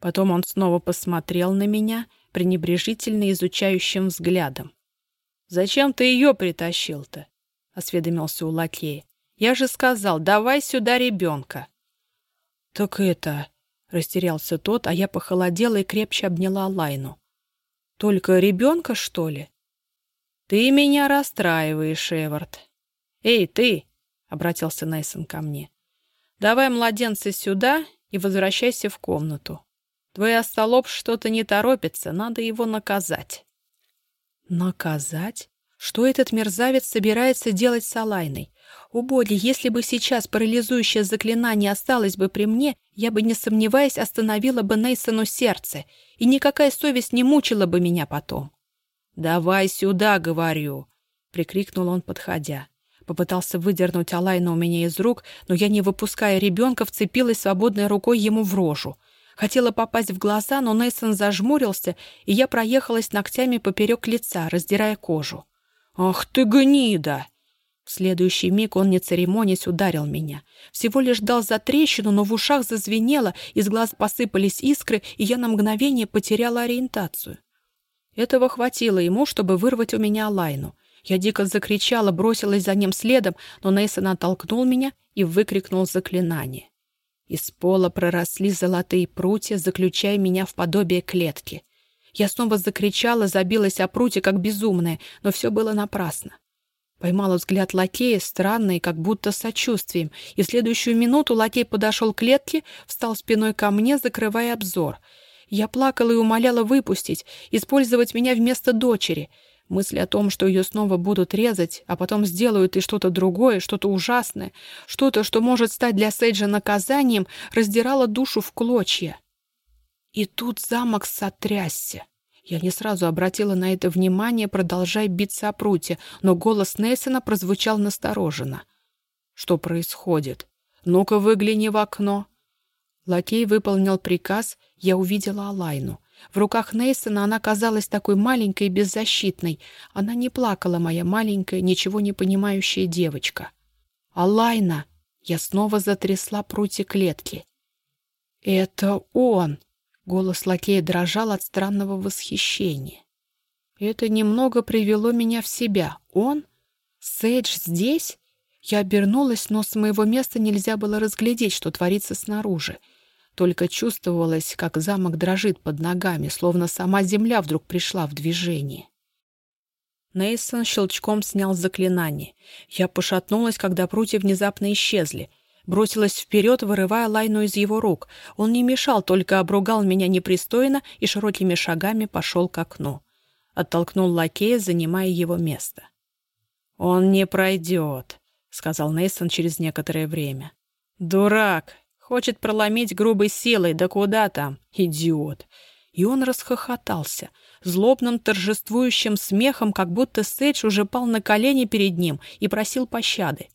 Потом он снова посмотрел на меня пренебрежительно изучающим взглядом. «Зачем ты ее притащил-то?» — осведомился у лакея. «Я же сказал, давай сюда ребенка». «Так это...» Растерялся тот, а я похолодела и крепче обняла Лайну. «Только ребенка, что ли?» «Ты меня расстраиваешь, Эвард». «Эй, ты!» — обратился Нейсон ко мне. «Давай младенца сюда и возвращайся в комнату. Твой остолоп что-то не торопится, надо его наказать». «Наказать? Что этот мерзавец собирается делать с Алайной? О, боги, если бы сейчас парализующее заклинание осталось бы при мне, я бы, не сомневаясь, остановила бы Нейсону сердце, и никакая совесть не мучила бы меня потом. «Давай сюда, говорю!» — прикрикнул он, подходя. Попытался выдернуть Алайна у меня из рук, но я, не выпуская ребенка, вцепилась свободной рукой ему в рожу. Хотела попасть в глаза, но Нейсон зажмурился, и я проехалась ногтями поперек лица, раздирая кожу. «Ах ты гнида!» В следующий миг он, не церемонясь, ударил меня. Всего лишь дал за трещину, но в ушах зазвенело, из глаз посыпались искры, и я на мгновение потеряла ориентацию. Этого хватило ему, чтобы вырвать у меня лайну. Я дико закричала, бросилась за ним следом, но Нейсон оттолкнул меня и выкрикнул заклинание. Из пола проросли золотые прутья, заключая меня в подобие клетки. Я снова закричала, забилась о прутья, как безумная, но все было напрасно. Поймала взгляд лакея, странный, как будто с сочувствием, и в следующую минуту лакей подошел к клетке, встал спиной ко мне, закрывая обзор. Я плакала и умоляла выпустить, использовать меня вместо дочери. Мысль о том, что ее снова будут резать, а потом сделают и что-то другое, что-то ужасное, что-то, что может стать для Сейджа наказанием, раздирала душу в клочья. И тут замок сотрясся. Я не сразу обратила на это внимание, продолжая биться о прутье, но голос Нейсона прозвучал настороженно. «Что происходит? Ну-ка, выгляни в окно!» Лакей выполнил приказ, я увидела Алайну. В руках Нейсона она казалась такой маленькой и беззащитной. Она не плакала, моя маленькая, ничего не понимающая девочка. «Алайна!» Я снова затрясла прутья клетки. «Это он!» Голос лакея дрожал от странного восхищения. Это немного привело меня в себя. Он? Сейдж здесь? Я обернулась, но с моего места нельзя было разглядеть, что творится снаружи. Только чувствовалось, как замок дрожит под ногами, словно сама земля вдруг пришла в движение. Нейсон щелчком снял заклинание. Я пошатнулась, когда прутья внезапно исчезли. Бросилась вперед, вырывая лайну из его рук. Он не мешал, только обругал меня непристойно и широкими шагами пошел к окну. Оттолкнул лакея, занимая его место. «Он не пройдет», — сказал Нейсон через некоторое время. «Дурак! Хочет проломить грубой силой, да куда там? Идиот!» И он расхохотался, злобным торжествующим смехом, как будто Сейдж уже пал на колени перед ним и просил пощады.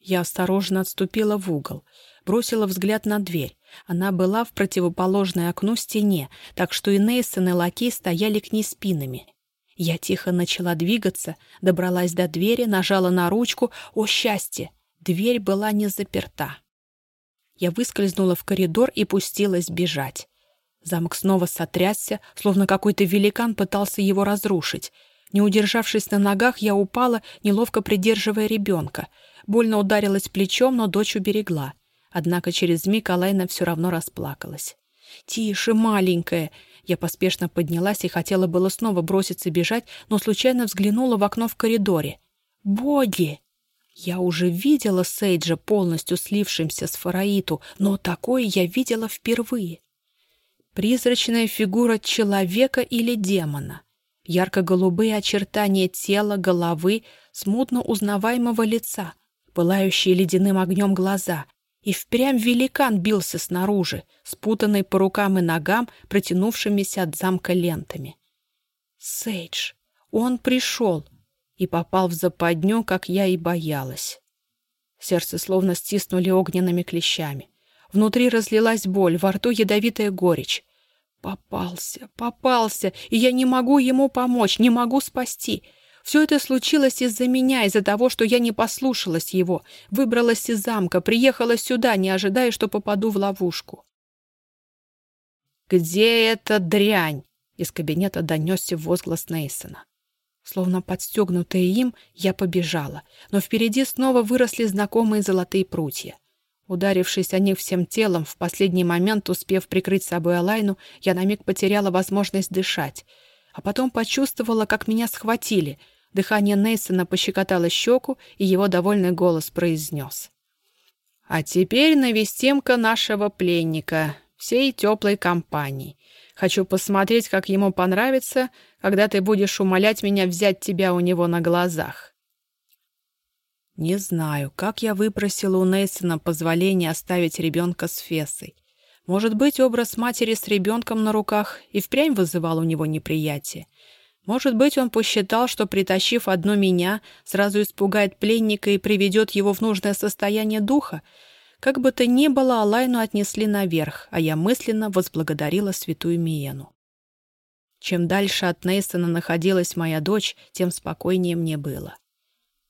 Я осторожно отступила в угол, бросила взгляд на дверь. Она была в противоположной окну стене, так что и Нейсон, и Лакей стояли к ней спинами. Я тихо начала двигаться, добралась до двери, нажала на ручку. О, счастье! Дверь была не заперта. Я выскользнула в коридор и пустилась бежать. Замок снова сотрясся, словно какой-то великан пытался его разрушить. Не удержавшись на ногах, я упала, неловко придерживая ребенка. Больно ударилась плечом, но дочь уберегла. Однако через миг Алайна все равно расплакалась. «Тише, маленькая!» Я поспешно поднялась и хотела было снова броситься бежать, но случайно взглянула в окно в коридоре. «Боги!» Я уже видела Сейджа полностью слившимся с Фараиту, но такое я видела впервые. Призрачная фигура человека или демона. Ярко-голубые очертания тела, головы, смутно узнаваемого лица, пылающие ледяным огнем глаза, и впрямь великан бился снаружи, спутанный по рукам и ногам, протянувшимися от замка лентами. Сейдж! Он пришел и попал в западню, как я и боялась. Сердце словно стиснули огненными клещами. Внутри разлилась боль, во рту ядовитая горечь. Попался, попался, и я не могу ему помочь, не могу спасти. Все это случилось из-за меня, из-за того, что я не послушалась его, выбралась из замка, приехала сюда, не ожидая, что попаду в ловушку. «Где эта дрянь?» — из кабинета донесся возглас Нейсона. Словно подстегнутая им, я побежала, но впереди снова выросли знакомые золотые прутья. Ударившись о них всем телом, в последний момент успев прикрыть собой Алайну, я на миг потеряла возможность дышать, а потом почувствовала, как меня схватили — Дыхание Нейсона пощекотало щеку, и его довольный голос произнес. «А теперь навестим-ка нашего пленника, всей теплой компании. Хочу посмотреть, как ему понравится, когда ты будешь умолять меня взять тебя у него на глазах». Не знаю, как я выпросила у Нейсона позволение оставить ребенка с Фесой. Может быть, образ матери с ребенком на руках и впрямь вызывал у него неприятие. Может быть, он посчитал, что, притащив одну меня, сразу испугает пленника и приведет его в нужное состояние духа. Как бы то ни было, Алайну отнесли наверх, а я мысленно возблагодарила святую Миену. Чем дальше от Нейсона находилась моя дочь, тем спокойнее мне было.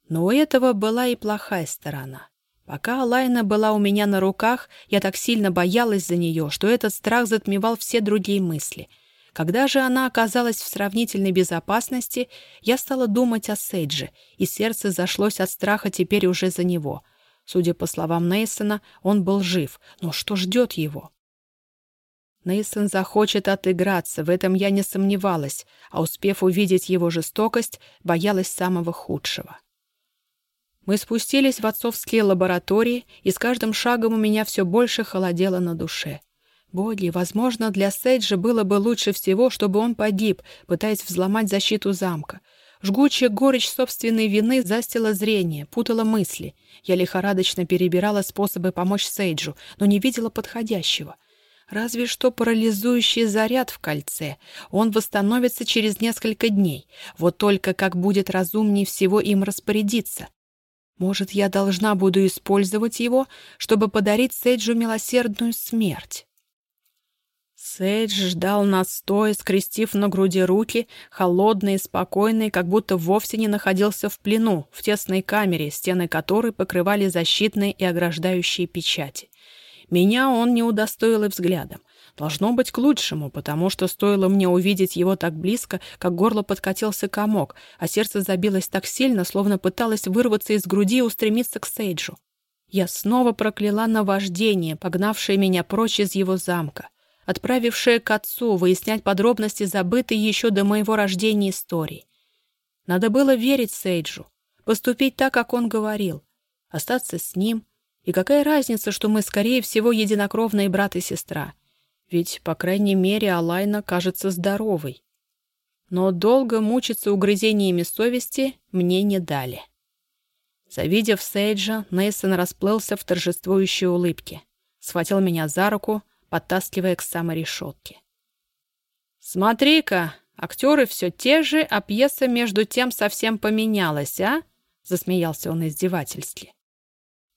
Но у этого была и плохая сторона. Пока Алайна была у меня на руках, я так сильно боялась за нее, что этот страх затмевал все другие мысли — когда же она оказалась в сравнительной безопасности, я стала думать о Сейдже, и сердце зашлось от страха теперь уже за него. Судя по словам Нейсона, он был жив, но что ждет его? Нейсон захочет отыграться, в этом я не сомневалась, а успев увидеть его жестокость, боялась самого худшего. Мы спустились в отцовские лаборатории, и с каждым шагом у меня все больше холодело на душе. Боги, возможно, для Сейджа было бы лучше всего, чтобы он погиб, пытаясь взломать защиту замка. Жгучая горечь собственной вины застила зрение, путала мысли. Я лихорадочно перебирала способы помочь Сейджу, но не видела подходящего. Разве что парализующий заряд в кольце. Он восстановится через несколько дней. Вот только как будет разумнее всего им распорядиться. Может, я должна буду использовать его, чтобы подарить Сейджу милосердную смерть? Сейдж ждал нас стоя, скрестив на груди руки, холодный и спокойный, как будто вовсе не находился в плену, в тесной камере, стены которой покрывали защитные и ограждающие печати. Меня он не удостоил и взглядом. Должно быть к лучшему, потому что стоило мне увидеть его так близко, как горло подкатился комок, а сердце забилось так сильно, словно пыталось вырваться из груди и устремиться к Сейджу. Я снова прокляла наваждение, погнавшее меня прочь из его замка отправившая к отцу выяснять подробности забытой еще до моего рождения истории. Надо было верить Сейджу, поступить так, как он говорил, остаться с ним. И какая разница, что мы, скорее всего, единокровные брат и сестра? Ведь, по крайней мере, Алайна кажется здоровой. Но долго мучиться угрызениями совести мне не дали. Завидев Сейджа, Нейсон расплылся в торжествующей улыбке. Схватил меня за руку, подтаскивая к самой решетке. «Смотри-ка, актеры все те же, а пьеса между тем совсем поменялась, а?» Засмеялся он издевательски.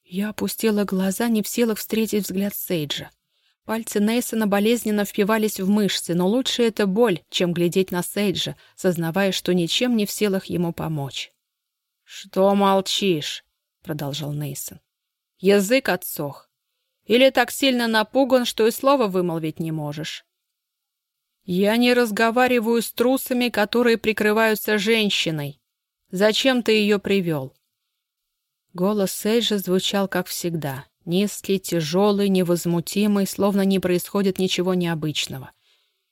Я опустила глаза, не в силах встретить взгляд Сейджа. Пальцы Нейсона болезненно впивались в мышцы, но лучше это боль, чем глядеть на Сейджа, сознавая, что ничем не в силах ему помочь. «Что молчишь?» — продолжал Нейсон. «Язык отсох. Или так сильно напуган, что и слова вымолвить не можешь?» «Я не разговариваю с трусами, которые прикрываются женщиной. Зачем ты ее привел?» Голос Сейджа звучал, как всегда, низкий, тяжелый, невозмутимый, словно не происходит ничего необычного.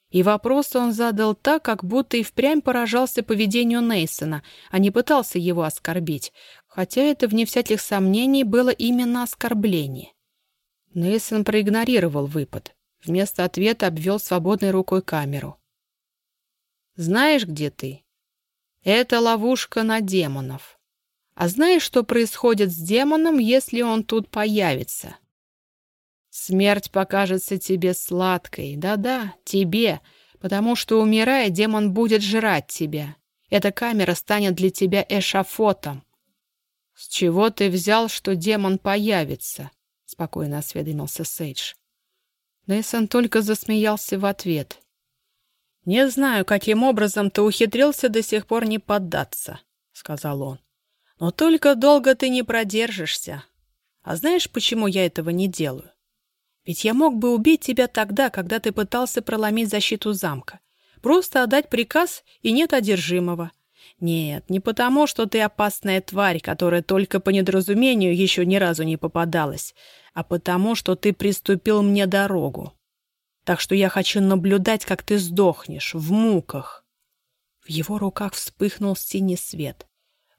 И вопрос он задал так, как будто и впрямь поражался поведению Нейсона, а не пытался его оскорбить, хотя это, вне всяких сомнений, было именно оскорбление. Нейсон проигнорировал выпад. Вместо ответа обвел свободной рукой камеру. «Знаешь, где ты? Это ловушка на демонов. А знаешь, что происходит с демоном, если он тут появится?» Смерть покажется тебе сладкой, да-да, тебе, потому что, умирая, демон будет жрать тебя. Эта камера станет для тебя эшафотом. «С чего ты взял, что демон появится?» — спокойно осведомился Сейдж. Нейсон только засмеялся в ответ. «Не знаю, каким образом ты ухитрился до сих пор не поддаться», — сказал он. «Но только долго ты не продержишься. А знаешь, почему я этого не делаю? Ведь я мог бы убить тебя тогда, когда ты пытался проломить защиту замка. Просто отдать приказ, и нет одержимого. Нет, не потому, что ты опасная тварь, которая только по недоразумению еще ни разу не попадалась, а потому, что ты приступил мне дорогу. Так что я хочу наблюдать, как ты сдохнешь, в муках. В его руках вспыхнул синий свет.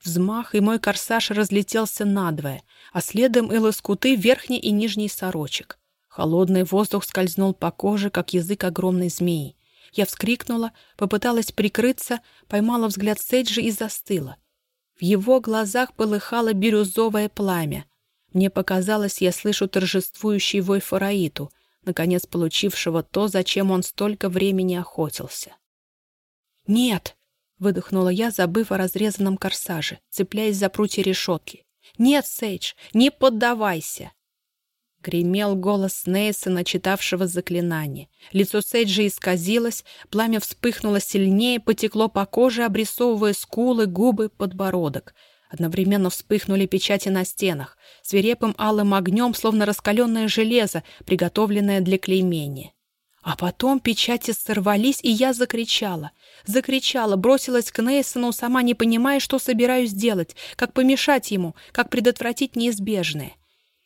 Взмах, и мой корсаж разлетелся надвое, а следом и лоскуты верхней и нижней сорочек. Холодный воздух скользнул по коже, как язык огромной змеи. Я вскрикнула, попыталась прикрыться, поймала взгляд Сейджи и застыла. В его глазах полыхало бирюзовое пламя. Мне показалось, я слышу торжествующий вой Фараиту, наконец получившего то, зачем он столько времени охотился. «Нет!» — выдохнула я, забыв о разрезанном корсаже, цепляясь за прутья решетки. «Нет, Сейдж, не поддавайся!» Гремел голос Нейсона, читавшего заклинание. Лицо Сейджи исказилось, пламя вспыхнуло сильнее, потекло по коже, обрисовывая скулы, губы, подбородок. Одновременно вспыхнули печати на стенах, свирепым алым огнем, словно раскаленное железо, приготовленное для клеймения. А потом печати сорвались, и я закричала. Закричала, бросилась к Нейсону, сама не понимая, что собираюсь делать, как помешать ему, как предотвратить неизбежное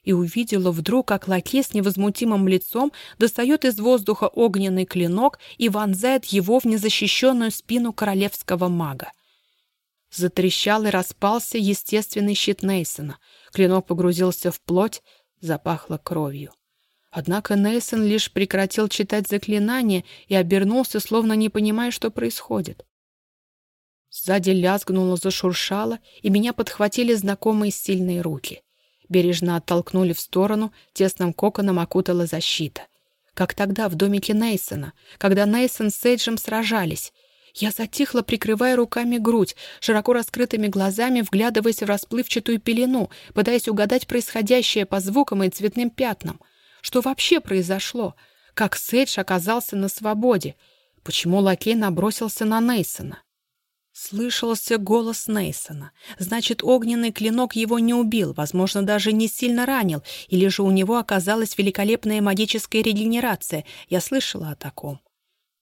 и увидела вдруг, как лакей с невозмутимым лицом достает из воздуха огненный клинок и вонзает его в незащищенную спину королевского мага. Затрещал и распался естественный щит Нейсона. Клинок погрузился в плоть, запахло кровью. Однако Нейсон лишь прекратил читать заклинание и обернулся, словно не понимая, что происходит. Сзади лязгнуло, зашуршало, и меня подхватили знакомые сильные руки бережно оттолкнули в сторону, тесным коконом окутала защита. Как тогда в домике Нейсона, когда Нейсон с Эйджем сражались. Я затихла, прикрывая руками грудь, широко раскрытыми глазами вглядываясь в расплывчатую пелену, пытаясь угадать происходящее по звукам и цветным пятнам. Что вообще произошло? Как Сейдж оказался на свободе? Почему лакей набросился на Нейсона? Слышался голос Нейсона. Значит, огненный клинок его не убил, возможно, даже не сильно ранил, или же у него оказалась великолепная магическая регенерация. Я слышала о таком.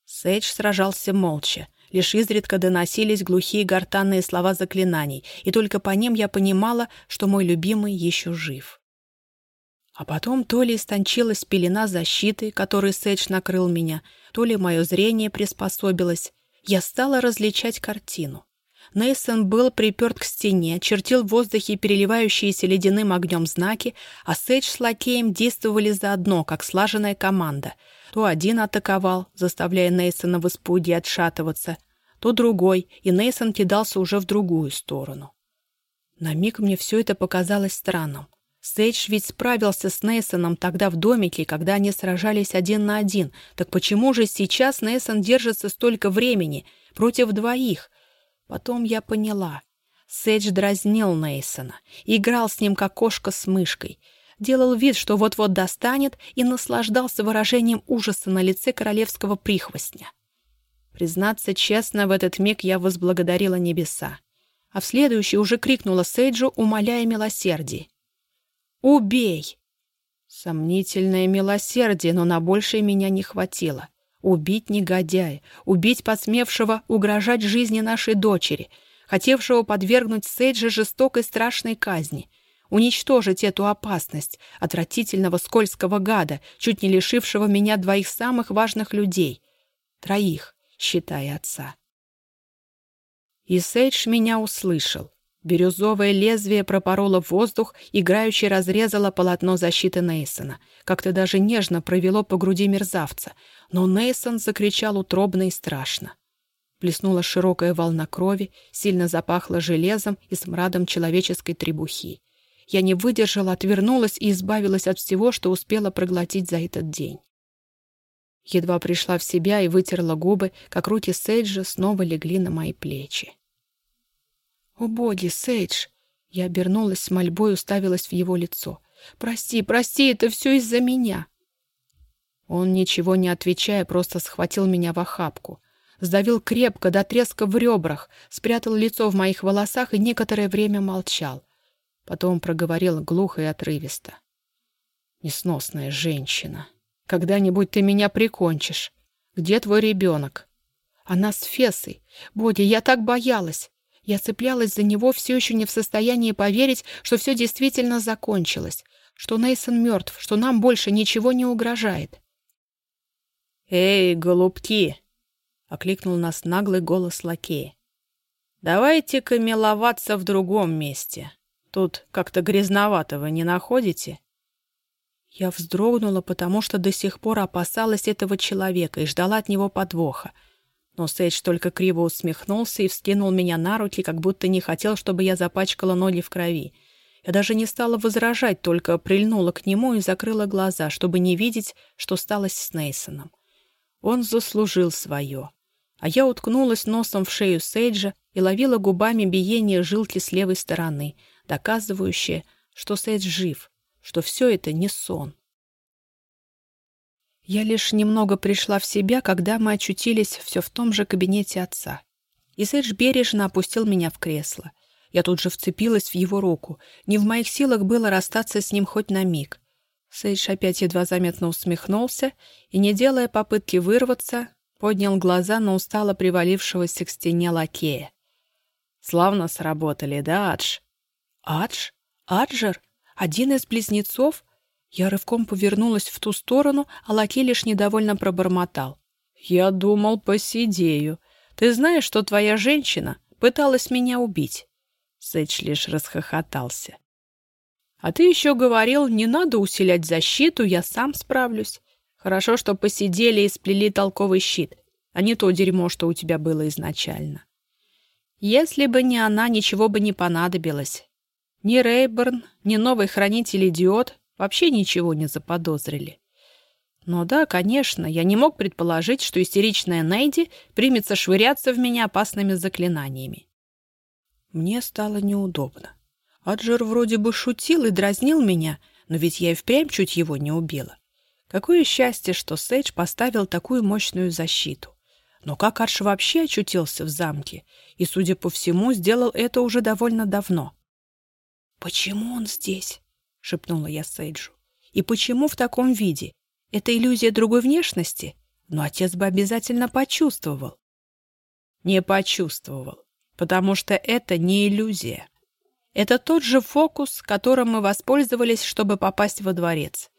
Сейдж сражался молча. Лишь изредка доносились глухие гортанные слова заклинаний, и только по ним я понимала, что мой любимый еще жив. А потом то ли истончилась пелена защиты, которой Сейдж накрыл меня, то ли мое зрение приспособилось, я стала различать картину. Нейсон был приперт к стене, чертил в воздухе переливающиеся ледяным огнем знаки, а Сейдж с Лакеем действовали заодно, как слаженная команда. То один атаковал, заставляя Нейсона в испуге отшатываться, то другой, и Нейсон кидался уже в другую сторону. На миг мне все это показалось странным. Сейдж ведь справился с Нейсоном тогда в домике, когда они сражались один на один. Так почему же сейчас Нейсон держится столько времени против двоих? Потом я поняла. Сейдж дразнил Нейсона, играл с ним как кошка с мышкой, делал вид, что вот-вот достанет, и наслаждался выражением ужаса на лице королевского прихвостня. Признаться честно, в этот миг я возблагодарила небеса, а в следующий уже крикнула Сейджу, умоляя милосердия. «Убей!» Сомнительное милосердие, но на большее меня не хватило. Убить негодяя, убить посмевшего угрожать жизни нашей дочери, хотевшего подвергнуть Сейджа жестокой страшной казни, уничтожить эту опасность, отвратительного скользкого гада, чуть не лишившего меня двоих самых важных людей. Троих, считая отца. И Сейдж меня услышал. Бирюзовое лезвие пропороло воздух, играючи разрезало полотно защиты Нейсона. Как-то даже нежно провело по груди мерзавца. Но Нейсон закричал утробно и страшно. Плеснула широкая волна крови, сильно запахло железом и смрадом человеческой требухи. Я не выдержала, отвернулась и избавилась от всего, что успела проглотить за этот день. Едва пришла в себя и вытерла губы, как руки Сейджа снова легли на мои плечи. «О, боги, Сейдж!» Я обернулась с мольбой, уставилась в его лицо. «Прости, прости, это все из-за меня!» Он, ничего не отвечая, просто схватил меня в охапку. Сдавил крепко, до треска в ребрах, спрятал лицо в моих волосах и некоторое время молчал. Потом проговорил глухо и отрывисто. «Несносная женщина, когда-нибудь ты меня прикончишь. Где твой ребенок?» «Она с Фесой. Боги, я так боялась. Я цеплялась за него, все еще не в состоянии поверить, что все действительно закончилось, что Нейсон мертв, что нам больше ничего не угрожает. «Эй, голубки!» — окликнул нас наглый голос лакея. «Давайте-ка миловаться в другом месте. Тут как-то грязновато вы не находите?» Я вздрогнула, потому что до сих пор опасалась этого человека и ждала от него подвоха — но Сейдж только криво усмехнулся и вскинул меня на руки, как будто не хотел, чтобы я запачкала ноги в крови. Я даже не стала возражать, только прильнула к нему и закрыла глаза, чтобы не видеть, что стало с Нейсоном. Он заслужил свое. А я уткнулась носом в шею Сейджа и ловила губами биение жилки с левой стороны, доказывающее, что Сейдж жив, что все это не сон. Я лишь немного пришла в себя, когда мы очутились все в том же кабинете отца. И Сэдж бережно опустил меня в кресло. Я тут же вцепилась в его руку. Не в моих силах было расстаться с ним хоть на миг. Сейдж опять едва заметно усмехнулся и, не делая попытки вырваться, поднял глаза на устало привалившегося к стене лакея. «Славно сработали, да, Адж?» «Адж? Аджер? Один из близнецов?» Я рывком повернулась в ту сторону, а лакей лишь недовольно пробормотал. «Я думал, посидею. Ты знаешь, что твоя женщина пыталась меня убить?» Сэдж лишь расхохотался. «А ты еще говорил, не надо усилять защиту, я сам справлюсь. Хорошо, что посидели и сплели толковый щит, а не то дерьмо, что у тебя было изначально. Если бы не она, ничего бы не понадобилось. Ни Рейберн, ни новый хранитель-идиот вообще ничего не заподозрили. Но да, конечно, я не мог предположить, что истеричная Найди примется швыряться в меня опасными заклинаниями. Мне стало неудобно. Аджер вроде бы шутил и дразнил меня, но ведь я и впрямь чуть его не убила. Какое счастье, что Сейдж поставил такую мощную защиту. Но как Адж вообще очутился в замке? И, судя по всему, сделал это уже довольно давно. «Почему он здесь?» — шепнула я Сейджу. «И почему в таком виде? Это иллюзия другой внешности? Но отец бы обязательно почувствовал». «Не почувствовал, потому что это не иллюзия. Это тот же фокус, которым мы воспользовались, чтобы попасть во дворец.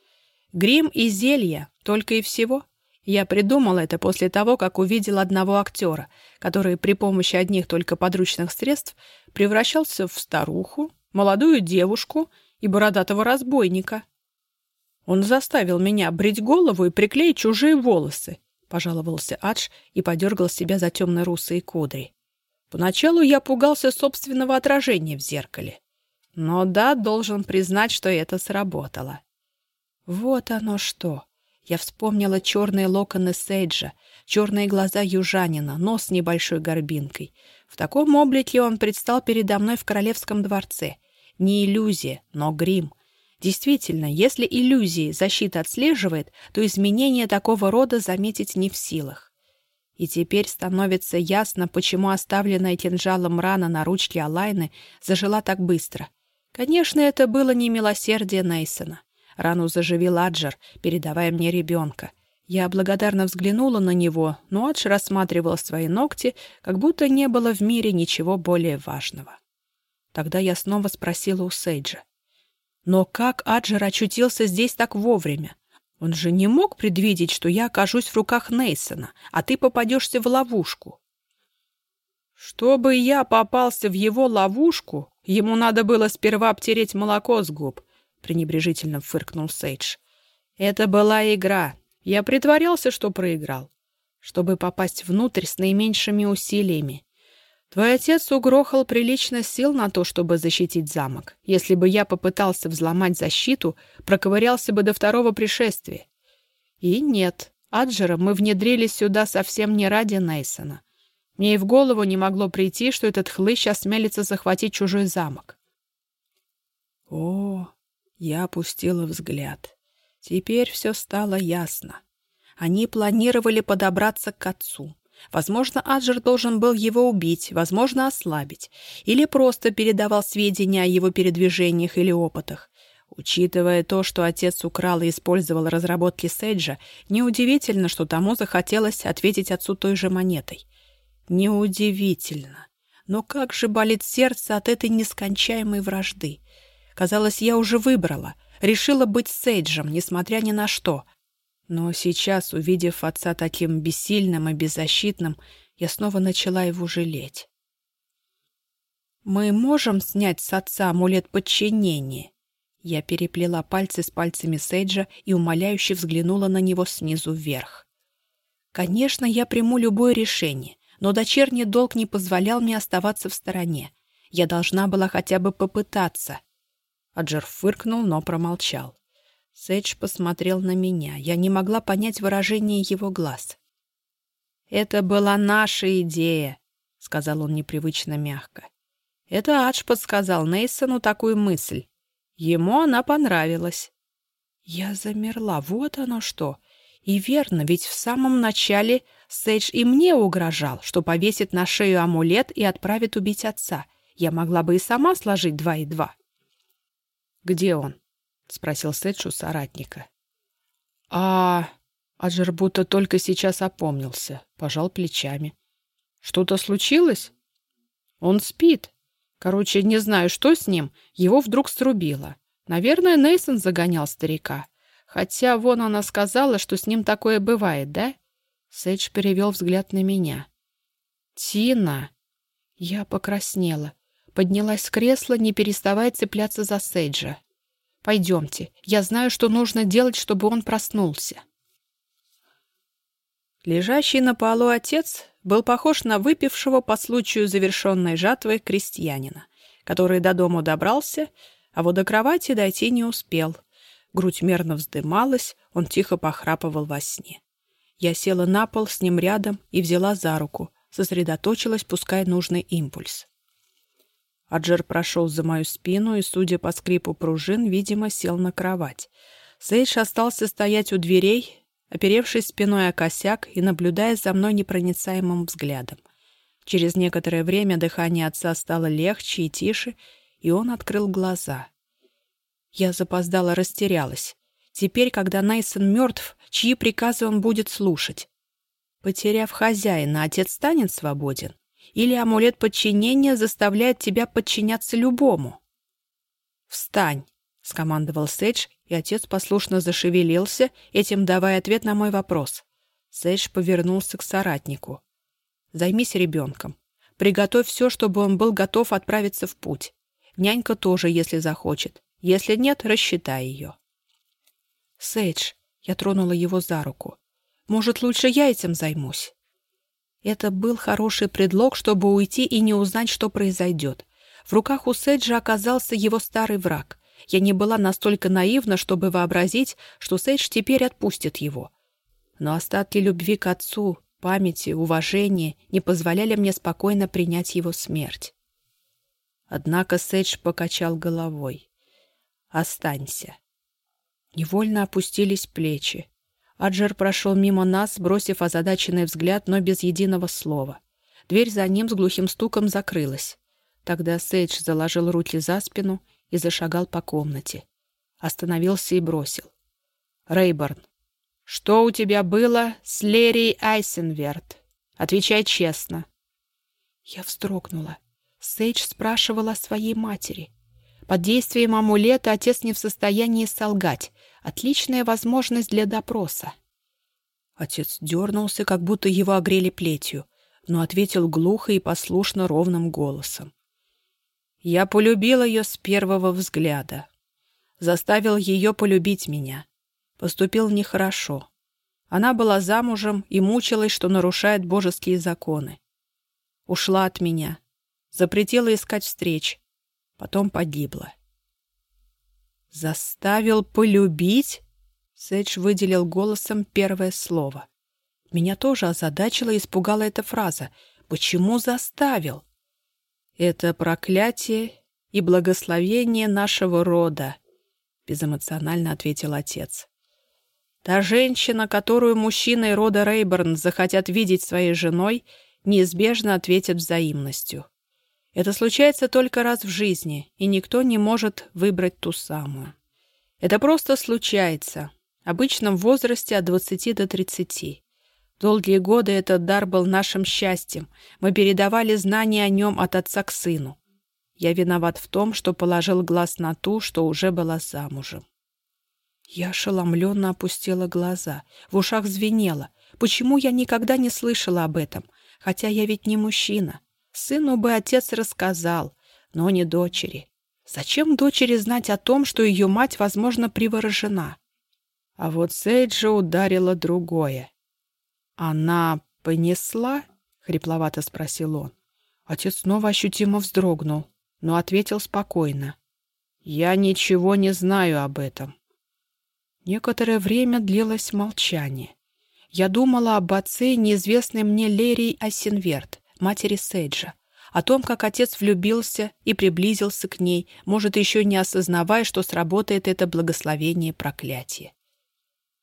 Грим и зелья, только и всего. Я придумал это после того, как увидел одного актера, который при помощи одних только подручных средств превращался в старуху, молодую девушку и бородатого разбойника. Он заставил меня брить голову и приклеить чужие волосы, пожаловался Адж и подергал себя за темно-русые кудри. Поначалу я пугался собственного отражения в зеркале. Но да, должен признать, что это сработало. Вот оно что. Я вспомнила черные локоны Сейджа, черные глаза южанина, нос с небольшой горбинкой. В таком облике он предстал передо мной в королевском дворце. Не иллюзия, но грим. Действительно, если иллюзии защита отслеживает, то изменения такого рода заметить не в силах. И теперь становится ясно, почему оставленная кинжалом рана на ручке Алайны зажила так быстро. Конечно, это было не милосердие Нейсона. Рану заживил Аджер, передавая мне ребенка. Я благодарно взглянула на него, но Адж рассматривал свои ногти, как будто не было в мире ничего более важного. Тогда я снова спросила у Сейджа. «Но как Аджер очутился здесь так вовремя? Он же не мог предвидеть, что я окажусь в руках Нейсона, а ты попадешься в ловушку». «Чтобы я попался в его ловушку, ему надо было сперва обтереть молоко с губ», пренебрежительно фыркнул Сейдж. «Это была игра. Я притворялся, что проиграл. Чтобы попасть внутрь с наименьшими усилиями. Твой отец угрохал прилично сил на то, чтобы защитить замок. Если бы я попытался взломать защиту, проковырялся бы до второго пришествия. И нет, Аджера мы внедрили сюда совсем не ради Нейсона. Мне и в голову не могло прийти, что этот хлыщ осмелится захватить чужой замок. О, я опустила взгляд. Теперь все стало ясно. Они планировали подобраться к отцу. Возможно, Аджер должен был его убить, возможно, ослабить, или просто передавал сведения о его передвижениях или опытах. Учитывая то, что отец украл и использовал разработки Сейджа, неудивительно, что тому захотелось ответить отцу той же монетой. Неудивительно. Но как же болит сердце от этой нескончаемой вражды? Казалось, я уже выбрала, решила быть Сейджем, несмотря ни на что. Но сейчас, увидев отца таким бессильным и беззащитным, я снова начала его жалеть. «Мы можем снять с отца амулет подчинения?» Я переплела пальцы с пальцами Сейджа и умоляюще взглянула на него снизу вверх. «Конечно, я приму любое решение, но дочерний долг не позволял мне оставаться в стороне. Я должна была хотя бы попытаться». Аджер фыркнул, но промолчал. Сэдж посмотрел на меня. Я не могла понять выражение его глаз. «Это была наша идея», — сказал он непривычно мягко. «Это Адж подсказал Нейсону такую мысль. Ему она понравилась». Я замерла. Вот оно что. И верно, ведь в самом начале Сейдж и мне угрожал, что повесит на шею амулет и отправит убить отца. Я могла бы и сама сложить два и два. «Где он?» — спросил Сэдж соратника. «А...» Аджер будто только сейчас опомнился, пожал плечами. «Что-то случилось?» «Он спит. Короче, не знаю, что с ним, его вдруг срубило. Наверное, Нейсон загонял старика. Хотя вон она сказала, что с ним такое бывает, да?» Сэдж перевел взгляд на меня. «Тина!» Я покраснела. Поднялась с кресла, не переставая цепляться за Сейджа. «Пойдемте. Я знаю, что нужно делать, чтобы он проснулся». Лежащий на полу отец был похож на выпившего по случаю завершенной жатвы крестьянина, который до дому добрался, а вот до кровати дойти не успел. Грудь мерно вздымалась, он тихо похрапывал во сне. Я села на пол с ним рядом и взяла за руку, сосредоточилась, пуская нужный импульс. Аджер прошел за мою спину и, судя по скрипу пружин, видимо, сел на кровать. Сейдж остался стоять у дверей, оперевшись спиной о косяк и наблюдая за мной непроницаемым взглядом. Через некоторое время дыхание отца стало легче и тише, и он открыл глаза. Я запоздала растерялась. Теперь, когда Найсон мертв, чьи приказы он будет слушать? Потеряв хозяина, отец станет свободен? Или амулет подчинения заставляет тебя подчиняться любому? «Встань!» — скомандовал Сейдж, и отец послушно зашевелился, этим давая ответ на мой вопрос. Сейдж повернулся к соратнику. «Займись ребенком. Приготовь все, чтобы он был готов отправиться в путь. Нянька тоже, если захочет. Если нет, рассчитай ее». «Сейдж», — я тронула его за руку, — «может, лучше я этим займусь?» Это был хороший предлог, чтобы уйти и не узнать, что произойдет. В руках у Сейджа оказался его старый враг. Я не была настолько наивна, чтобы вообразить, что Сейдж теперь отпустит его. Но остатки любви к отцу, памяти, уважения не позволяли мне спокойно принять его смерть. Однако Сейдж покачал головой. «Останься». Невольно опустились плечи. Аджер прошел мимо нас, бросив озадаченный взгляд, но без единого слова. Дверь за ним с глухим стуком закрылась. Тогда Сейдж заложил руки за спину и зашагал по комнате. Остановился и бросил. «Рейборн, что у тебя было с Лерией Айсенверт? Отвечай честно». Я вздрогнула. Сейдж спрашивал о своей матери. Под действием амулета отец не в состоянии солгать. Отличная возможность для допроса. Отец дернулся, как будто его огрели плетью, но ответил глухо и послушно ровным голосом. Я полюбил ее с первого взгляда. Заставил ее полюбить меня. Поступил нехорошо. Она была замужем и мучилась, что нарушает божеские законы. Ушла от меня. Запретила искать встреч. Потом погибла. «Заставил полюбить?» Сэдж выделил голосом первое слово. Меня тоже озадачила и испугала эта фраза. «Почему заставил?» Это проклятие и благословение нашего рода, безэмоционально ответил отец. Та женщина, которую мужчины рода Рейберн захотят видеть своей женой, неизбежно ответит взаимностью. Это случается только раз в жизни, и никто не может выбрать ту самую. Это просто случается, обычно в возрасте от 20 до 30. Долгие годы этот дар был нашим счастьем. Мы передавали знания о нем от отца к сыну. Я виноват в том, что положил глаз на ту, что уже была замужем. Я ошеломленно опустила глаза. В ушах звенело. Почему я никогда не слышала об этом? Хотя я ведь не мужчина. Сыну бы отец рассказал, но не дочери. Зачем дочери знать о том, что ее мать, возможно, приворожена? А вот Сейджа ударило другое. «Она понесла?» — хрипловато спросил он. Отец снова ощутимо вздрогнул, но ответил спокойно. «Я ничего не знаю об этом». Некоторое время длилось молчание. Я думала об отце, неизвестной мне Лерии Асинверт, матери Сейджа, о том, как отец влюбился и приблизился к ней, может, еще не осознавая, что сработает это благословение проклятие.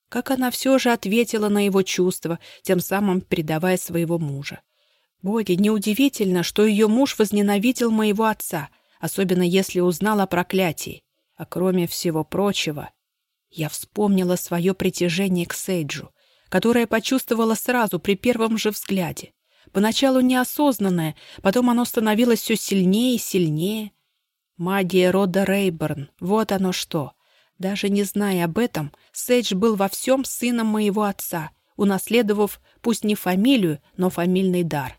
Как она все же ответила на его чувства, тем самым предавая своего мужа. Боги, неудивительно, что ее муж возненавидел моего отца, особенно если узнал о проклятии. А кроме всего прочего, я вспомнила свое притяжение к Сейджу, которое почувствовала сразу при первом же взгляде. Поначалу неосознанное, потом оно становилось все сильнее и сильнее. Магия рода Рейберн, вот оно что. Даже не зная об этом, Сейдж был во всем сыном моего отца, унаследовав пусть не фамилию, но фамильный дар.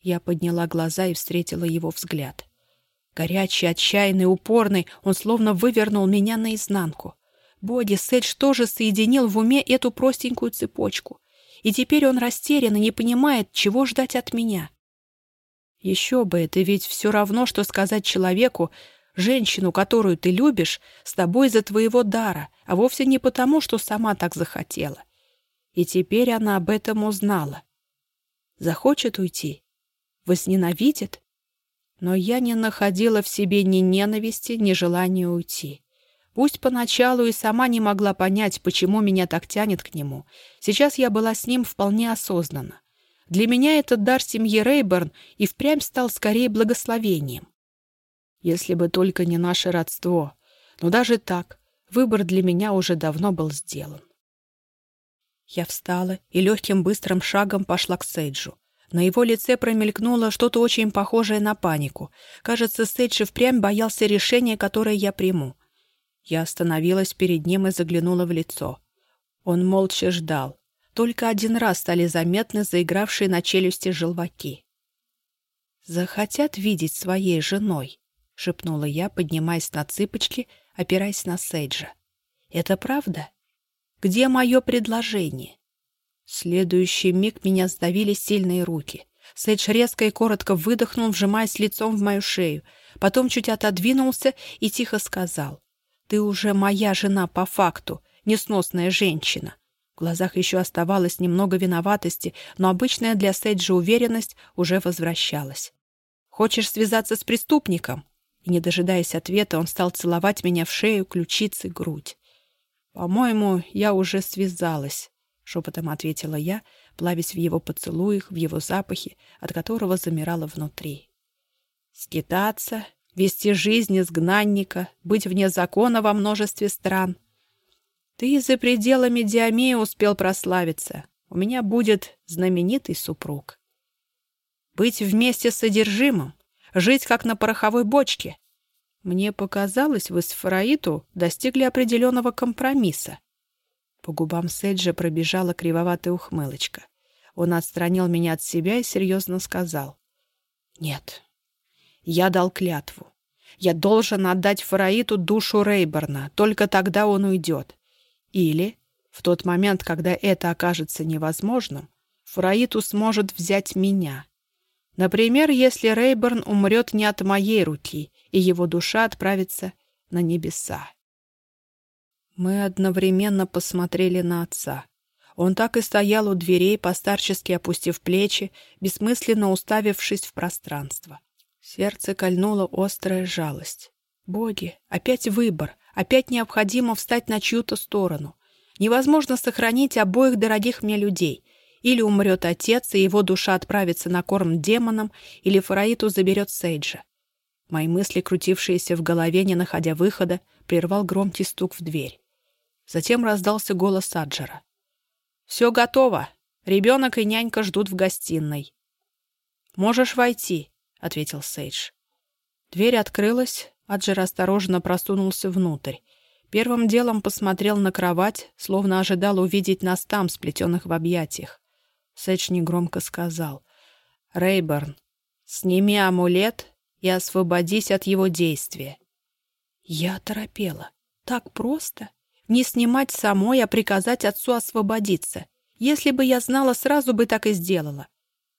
Я подняла глаза и встретила его взгляд. Горячий, отчаянный, упорный, он словно вывернул меня наизнанку. Боди Сейдж тоже соединил в уме эту простенькую цепочку. И теперь он растерян и не понимает, чего ждать от меня. Еще бы, это ведь все равно, что сказать человеку, женщину, которую ты любишь, с тобой из-за твоего дара, а вовсе не потому, что сама так захотела. И теперь она об этом узнала. Захочет уйти? Возненавидит? Но я не находила в себе ни ненависти, ни желания уйти. Пусть поначалу и сама не могла понять, почему меня так тянет к нему. Сейчас я была с ним вполне осознанно. Для меня этот дар семьи Рейберн и впрямь стал скорее благословением если бы только не наше родство. Но даже так, выбор для меня уже давно был сделан. Я встала и легким быстрым шагом пошла к Сейджу. На его лице промелькнуло что-то очень похожее на панику. Кажется, Сейдж и впрямь боялся решения, которое я приму. Я остановилась перед ним и заглянула в лицо. Он молча ждал. Только один раз стали заметны заигравшие на челюсти желваки. «Захотят видеть своей женой», — шепнула я, поднимаясь на цыпочки, опираясь на Сейджа. «Это правда? Где мое предложение?» следующий миг меня сдавили сильные руки. Сейдж резко и коротко выдохнул, вжимаясь лицом в мою шею. Потом чуть отодвинулся и тихо сказал. «Ты уже моя жена по факту, несносная женщина». В глазах еще оставалось немного виноватости, но обычная для Сейджа уверенность уже возвращалась. «Хочешь связаться с преступником?» И, не дожидаясь ответа, он стал целовать меня в шею, ключицы, грудь. «По-моему, я уже связалась», — шепотом ответила я, плавясь в его поцелуях, в его запахе, от которого замирала внутри. Скитаться, вести жизнь изгнанника, быть вне закона во множестве стран. Ты за пределами Диамея успел прославиться. У меня будет знаменитый супруг. Быть вместе с содержимым, жить как на пороховой бочке. Мне показалось, вы с Фараиту достигли определенного компромисса. По губам Седжа пробежала кривоватая ухмылочка. Он отстранил меня от себя и серьезно сказал. «Нет, я дал клятву. Я должен отдать Фараиту душу Рейборна, только тогда он уйдет. Или, в тот момент, когда это окажется невозможным, Фараиту сможет взять меня. Например, если Рейборн умрет не от моей руки, и его душа отправится на небеса. Мы одновременно посмотрели на отца. Он так и стоял у дверей, постарчески опустив плечи, бессмысленно уставившись в пространство. Сердце кольнула острая жалость. Боги, опять выбор, опять необходимо встать на чью-то сторону. Невозможно сохранить обоих дорогих мне людей. Или умрет отец, и его душа отправится на корм демонам, или Фараиту заберет Сейджа. Мои мысли, крутившиеся в голове, не находя выхода, прервал громкий стук в дверь. Затем раздался голос Аджера. «Все готово. Ребенок и нянька ждут в гостиной». «Можешь войти», — ответил Сейдж. Дверь открылась, Аджер осторожно просунулся внутрь. Первым делом посмотрел на кровать, словно ожидал увидеть нас там, сплетенных в объятиях. Сейдж негромко сказал. «Рейберн, сними амулет и освободись от его действия». Я торопела. Так просто? Не снимать самой, а приказать отцу освободиться. Если бы я знала, сразу бы так и сделала.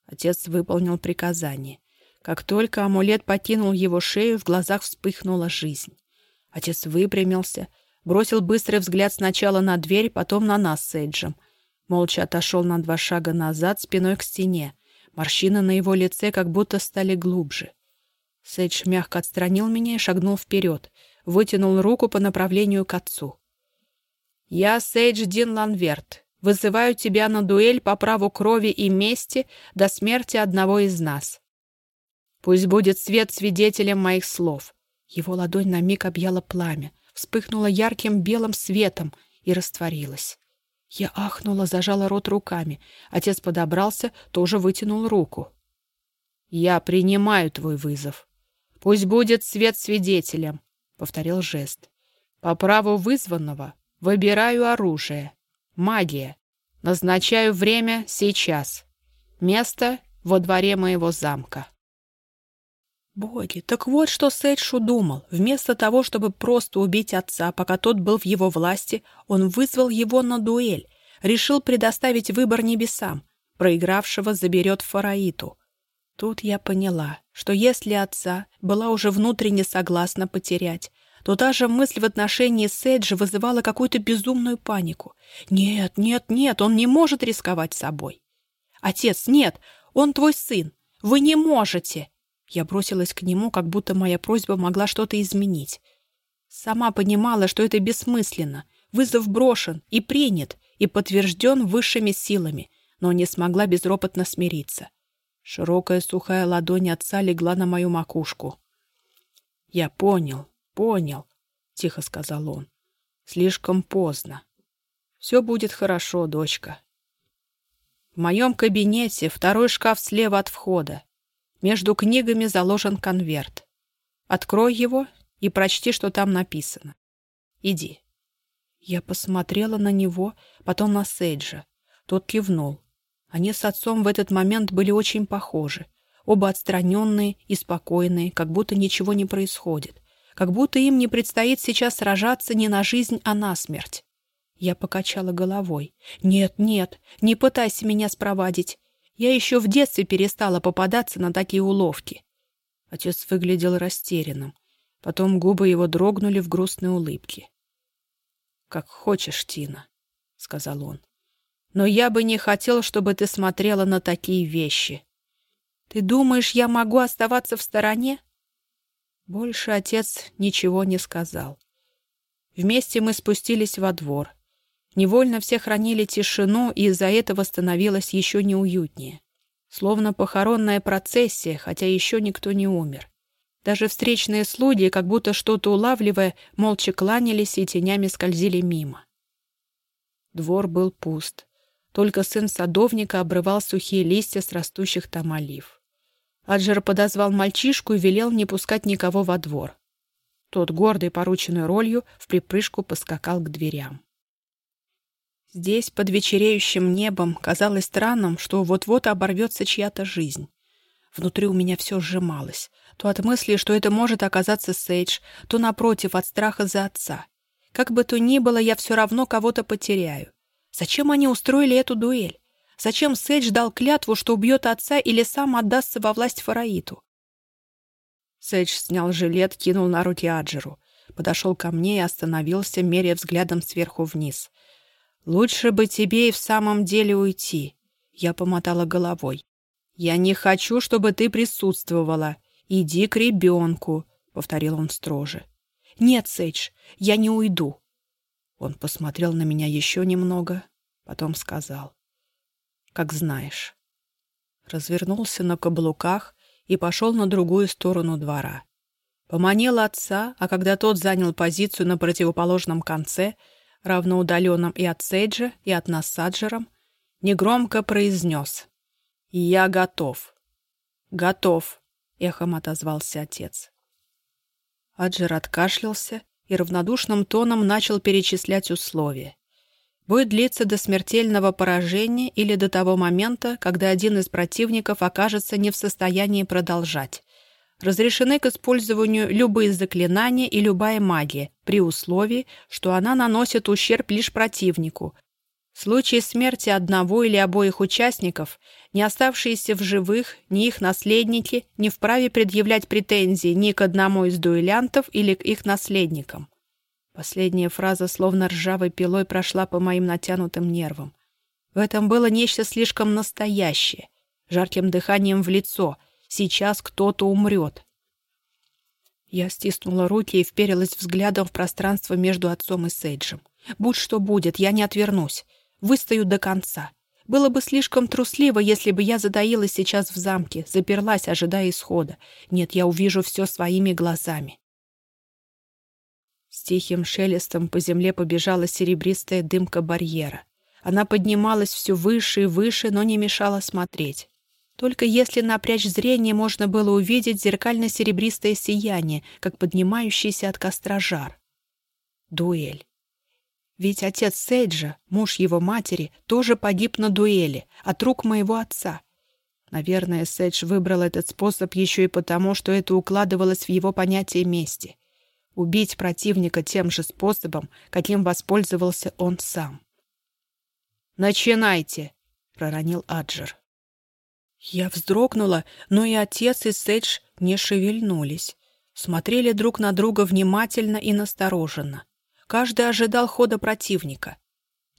Отец выполнил приказание. Как только амулет покинул его шею, в глазах вспыхнула жизнь. Отец выпрямился, бросил быстрый взгляд сначала на дверь, потом на нас с Эйджем. Молча отошел на два шага назад, спиной к стене. Морщины на его лице как будто стали глубже. Сейдж мягко отстранил меня и шагнул вперед, вытянул руку по направлению к отцу. «Я Сейдж Дин Ланверт. Вызываю тебя на дуэль по праву крови и мести до смерти одного из нас. Пусть будет свет свидетелем моих слов». Его ладонь на миг объяла пламя, вспыхнула ярким белым светом и растворилась. Я ахнула, зажала рот руками. Отец подобрался, тоже вытянул руку. «Я принимаю твой вызов. Пусть будет свет свидетелем», — повторил жест. «По праву вызванного Выбираю оружие. Магия. Назначаю время сейчас. Место во дворе моего замка. Боги, так вот что Сейдшу думал. Вместо того, чтобы просто убить отца, пока тот был в его власти, он вызвал его на дуэль. Решил предоставить выбор небесам. Проигравшего заберет Фараиту. Тут я поняла, что если отца была уже внутренне согласна потерять, то даже мысль в отношении Сэджи вызывала какую-то безумную панику. «Нет, нет, нет, он не может рисковать собой». «Отец, нет, он твой сын. Вы не можете!» Я бросилась к нему, как будто моя просьба могла что-то изменить. Сама понимала, что это бессмысленно. Вызов брошен и принят, и подтвержден высшими силами, но не смогла безропотно смириться. Широкая сухая ладонь отца легла на мою макушку. «Я понял», «Понял», — тихо сказал он. «Слишком поздно. Все будет хорошо, дочка». В моем кабинете второй шкаф слева от входа. Между книгами заложен конверт. Открой его и прочти, что там написано. Иди. Я посмотрела на него, потом на Сейджа. Тот кивнул. Они с отцом в этот момент были очень похожи. Оба отстраненные и спокойные, как будто ничего не происходит. Как будто им не предстоит сейчас сражаться не на жизнь, а на смерть. Я покачала головой. «Нет, нет, не пытайся меня спровадить. Я еще в детстве перестала попадаться на такие уловки». Отец выглядел растерянным. Потом губы его дрогнули в грустной улыбке. «Как хочешь, Тина», — сказал он. «Но я бы не хотел, чтобы ты смотрела на такие вещи». «Ты думаешь, я могу оставаться в стороне?» Больше отец ничего не сказал. Вместе мы спустились во двор. Невольно все хранили тишину, и из-за этого становилось еще неуютнее. Словно похоронная процессия, хотя еще никто не умер. Даже встречные слуги, как будто что-то улавливая, молча кланялись и тенями скользили мимо. Двор был пуст. Только сын садовника обрывал сухие листья с растущих там олив. Аджер подозвал мальчишку и велел не пускать никого во двор. Тот, гордый порученной ролью, в припрыжку поскакал к дверям. Здесь, под вечереющим небом, казалось странным, что вот-вот оборвется чья-то жизнь. Внутри у меня все сжималось. То от мысли, что это может оказаться Сейдж, то, напротив, от страха за отца. Как бы то ни было, я все равно кого-то потеряю. Зачем они устроили эту дуэль? Зачем Сейдж дал клятву, что убьет отца или сам отдастся во власть Фараиту? Сейдж снял жилет, кинул на руки Аджеру. Подошел ко мне и остановился, меряя взглядом сверху вниз. «Лучше бы тебе и в самом деле уйти». Я помотала головой. «Я не хочу, чтобы ты присутствовала. Иди к ребенку», — повторил он строже. «Нет, Сейдж, я не уйду». Он посмотрел на меня еще немного, потом сказал как знаешь. Развернулся на каблуках и пошел на другую сторону двора. Поманил отца, а когда тот занял позицию на противоположном конце, равноудаленном и от Сейджа, и от нас с Аджером, негромко произнес «Я готов». «Готов», — эхом отозвался отец. Аджер откашлялся и равнодушным тоном начал перечислять условия будет длиться до смертельного поражения или до того момента, когда один из противников окажется не в состоянии продолжать. Разрешены к использованию любые заклинания и любая магия, при условии, что она наносит ущерб лишь противнику. В случае смерти одного или обоих участников, не оставшиеся в живых, ни их наследники не вправе предъявлять претензии ни к одному из дуэлянтов или к их наследникам. Последняя фраза словно ржавой пилой прошла по моим натянутым нервам. В этом было нечто слишком настоящее, жарким дыханием в лицо. Сейчас кто-то умрет. Я стиснула руки и вперилась взглядом в пространство между отцом и Сейджем. Будь что будет, я не отвернусь. Выстою до конца. Было бы слишком трусливо, если бы я затаилась сейчас в замке, заперлась, ожидая исхода. Нет, я увижу все своими глазами. С тихим шелестом по земле побежала серебристая дымка барьера. Она поднималась все выше и выше, но не мешала смотреть. Только если напрячь зрение, можно было увидеть зеркально-серебристое сияние, как поднимающийся от костра жар. Дуэль. Ведь отец Сейджа, муж его матери, тоже погиб на дуэли от рук моего отца. Наверное, Сейдж выбрал этот способ еще и потому, что это укладывалось в его понятие мести убить противника тем же способом, каким воспользовался он сам. «Начинайте!» — проронил Аджер. Я вздрогнула, но и отец, и Сейдж не шевельнулись. Смотрели друг на друга внимательно и настороженно. Каждый ожидал хода противника.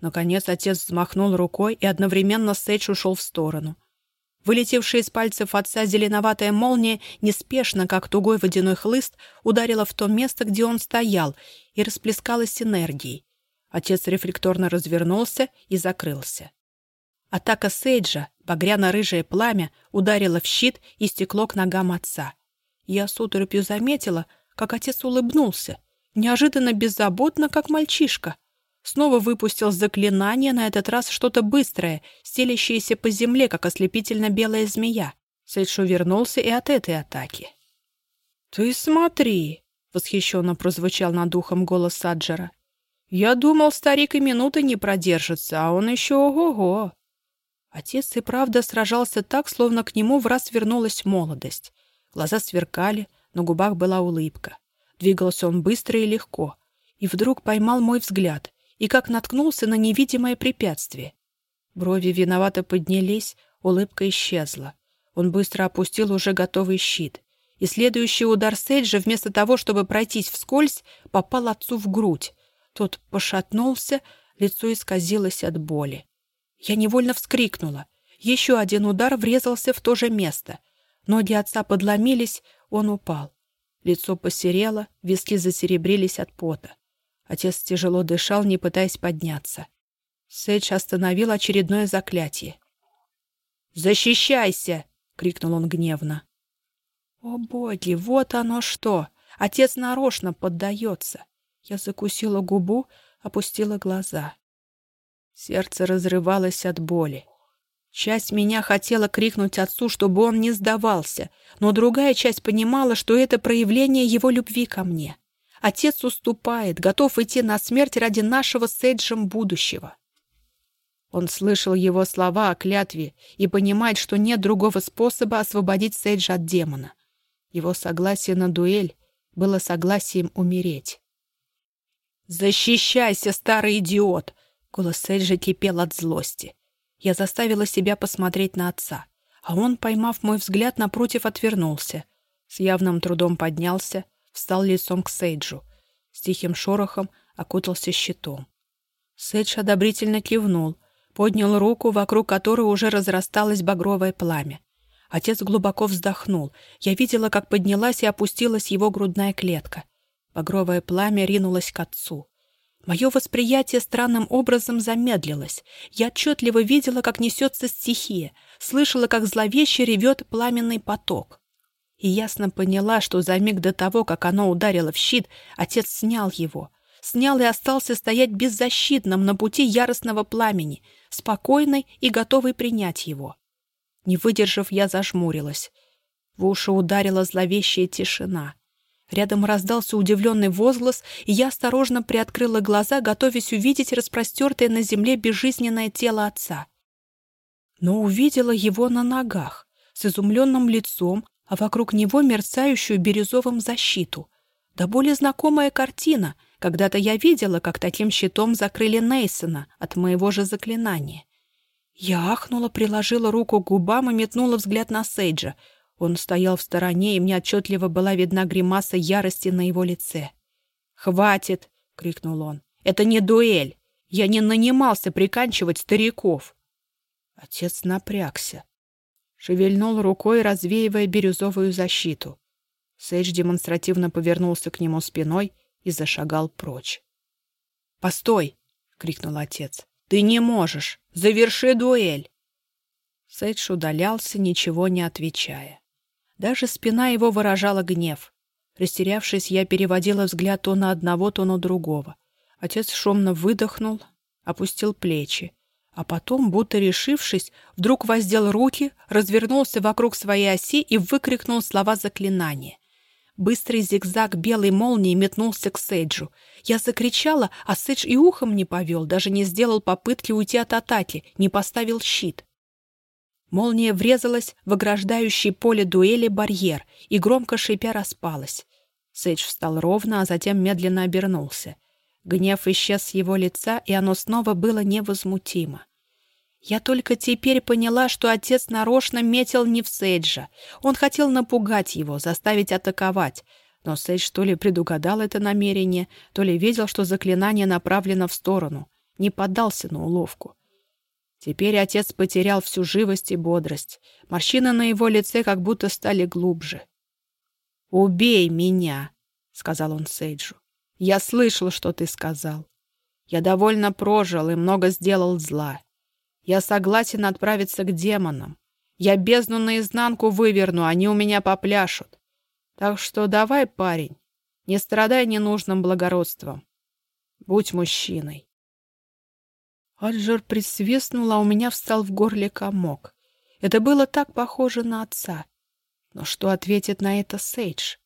Наконец отец взмахнул рукой, и одновременно Сейдж ушел в сторону. Вылетевшая из пальцев отца зеленоватая молния неспешно, как тугой водяной хлыст, ударила в то место, где он стоял, и расплескалась энергией. Отец рефлекторно развернулся и закрылся. Атака Сейджа, багряно-рыжее пламя, ударила в щит и стекло к ногам отца. Я с уторопью заметила, как отец улыбнулся, неожиданно беззаботно, как мальчишка. Снова выпустил заклинание, на этот раз что-то быстрое, стелящееся по земле, как ослепительно-белая змея. Сейдж вернулся и от этой атаки. «Ты смотри!» — восхищенно прозвучал над ухом голос Саджера. Я думал, старик и минуты не продержится, а он еще ого-го. Отец и правда сражался так, словно к нему в раз вернулась молодость. Глаза сверкали, на губах была улыбка. Двигался он быстро и легко. И вдруг поймал мой взгляд и как наткнулся на невидимое препятствие. Брови виновато поднялись, улыбка исчезла. Он быстро опустил уже готовый щит. И следующий удар Сейджа, вместо того, чтобы пройтись вскользь, попал отцу в грудь. Тот пошатнулся, лицо исказилось от боли. Я невольно вскрикнула. Еще один удар врезался в то же место. Ноги отца подломились, он упал. Лицо посерело, виски засеребрились от пота. Отец тяжело дышал, не пытаясь подняться. Сэдж остановил очередное заклятие. «Защищайся!» — крикнул он гневно. «О, боги, вот оно что! Отец нарочно поддается!» Я закусила губу, опустила глаза. Сердце разрывалось от боли. Часть меня хотела крикнуть отцу, чтобы он не сдавался, но другая часть понимала, что это проявление его любви ко мне. Отец уступает, готов идти на смерть ради нашего с Эйджем будущего. Он слышал его слова о клятве и понимает, что нет другого способа освободить Сейджа от демона. Его согласие на дуэль было согласием умереть. «Защищайся, старый идиот!» Голос Сейджа кипел от злости. Я заставила себя посмотреть на отца, а он, поймав мой взгляд, напротив отвернулся. С явным трудом поднялся, встал лицом к Сейджу. С тихим шорохом окутался щитом. Сейдж одобрительно кивнул, поднял руку, вокруг которой уже разрасталось багровое пламя. Отец глубоко вздохнул. Я видела, как поднялась и опустилась его грудная клетка. Багровое пламя ринулось к отцу. Мое восприятие странным образом замедлилось. Я отчетливо видела, как несется стихия, слышала, как зловеще ревет пламенный поток. И ясно поняла, что за миг до того, как оно ударило в щит, отец снял его. Снял и остался стоять беззащитным на пути яростного пламени, спокойный и готовый принять его. Не выдержав, я зажмурилась. В уши ударила зловещая тишина — Рядом раздался удивленный возглас, и я осторожно приоткрыла глаза, готовясь увидеть распростертое на земле безжизненное тело отца. Но увидела его на ногах, с изумленным лицом, а вокруг него мерцающую бирюзовым защиту. Да более знакомая картина. Когда-то я видела, как таким щитом закрыли Нейсона от моего же заклинания. Я ахнула, приложила руку к губам и метнула взгляд на Сейджа — он стоял в стороне, и мне отчетливо была видна гримаса ярости на его лице. «Хватит!» — крикнул он. «Это не дуэль! Я не нанимался приканчивать стариков!» Отец напрягся. Шевельнул рукой, развеивая бирюзовую защиту. Сейдж демонстративно повернулся к нему спиной и зашагал прочь. «Постой!» — крикнул отец. «Ты не можешь! Заверши дуэль!» Сейдж удалялся, ничего не отвечая. Даже спина его выражала гнев. Растерявшись, я переводила взгляд то на одного, то на другого. Отец шумно выдохнул, опустил плечи, а потом, будто решившись, вдруг воздел руки, развернулся вокруг своей оси и выкрикнул слова заклинания. Быстрый зигзаг белой молнии метнулся к Сейджу. Я закричала, а Сейдж и ухом не повел, даже не сделал попытки уйти от атаки, не поставил щит. Молния врезалась в ограждающий поле дуэли барьер и громко шипя распалась. Сейдж встал ровно, а затем медленно обернулся. Гнев исчез с его лица, и оно снова было невозмутимо. Я только теперь поняла, что отец нарочно метил не в Сейджа. Он хотел напугать его, заставить атаковать. Но Сейдж то ли предугадал это намерение, то ли видел, что заклинание направлено в сторону. Не поддался на уловку. Теперь отец потерял всю живость и бодрость. Морщины на его лице как будто стали глубже. «Убей меня!» — сказал он Сейджу. «Я слышал, что ты сказал. Я довольно прожил и много сделал зла. Я согласен отправиться к демонам. Я бездну наизнанку выверну, они у меня попляшут. Так что давай, парень, не страдай ненужным благородством. Будь мужчиной. Аджер присвистнул, а у меня встал в горле комок. Это было так похоже на отца. Но что ответит на это Сейдж?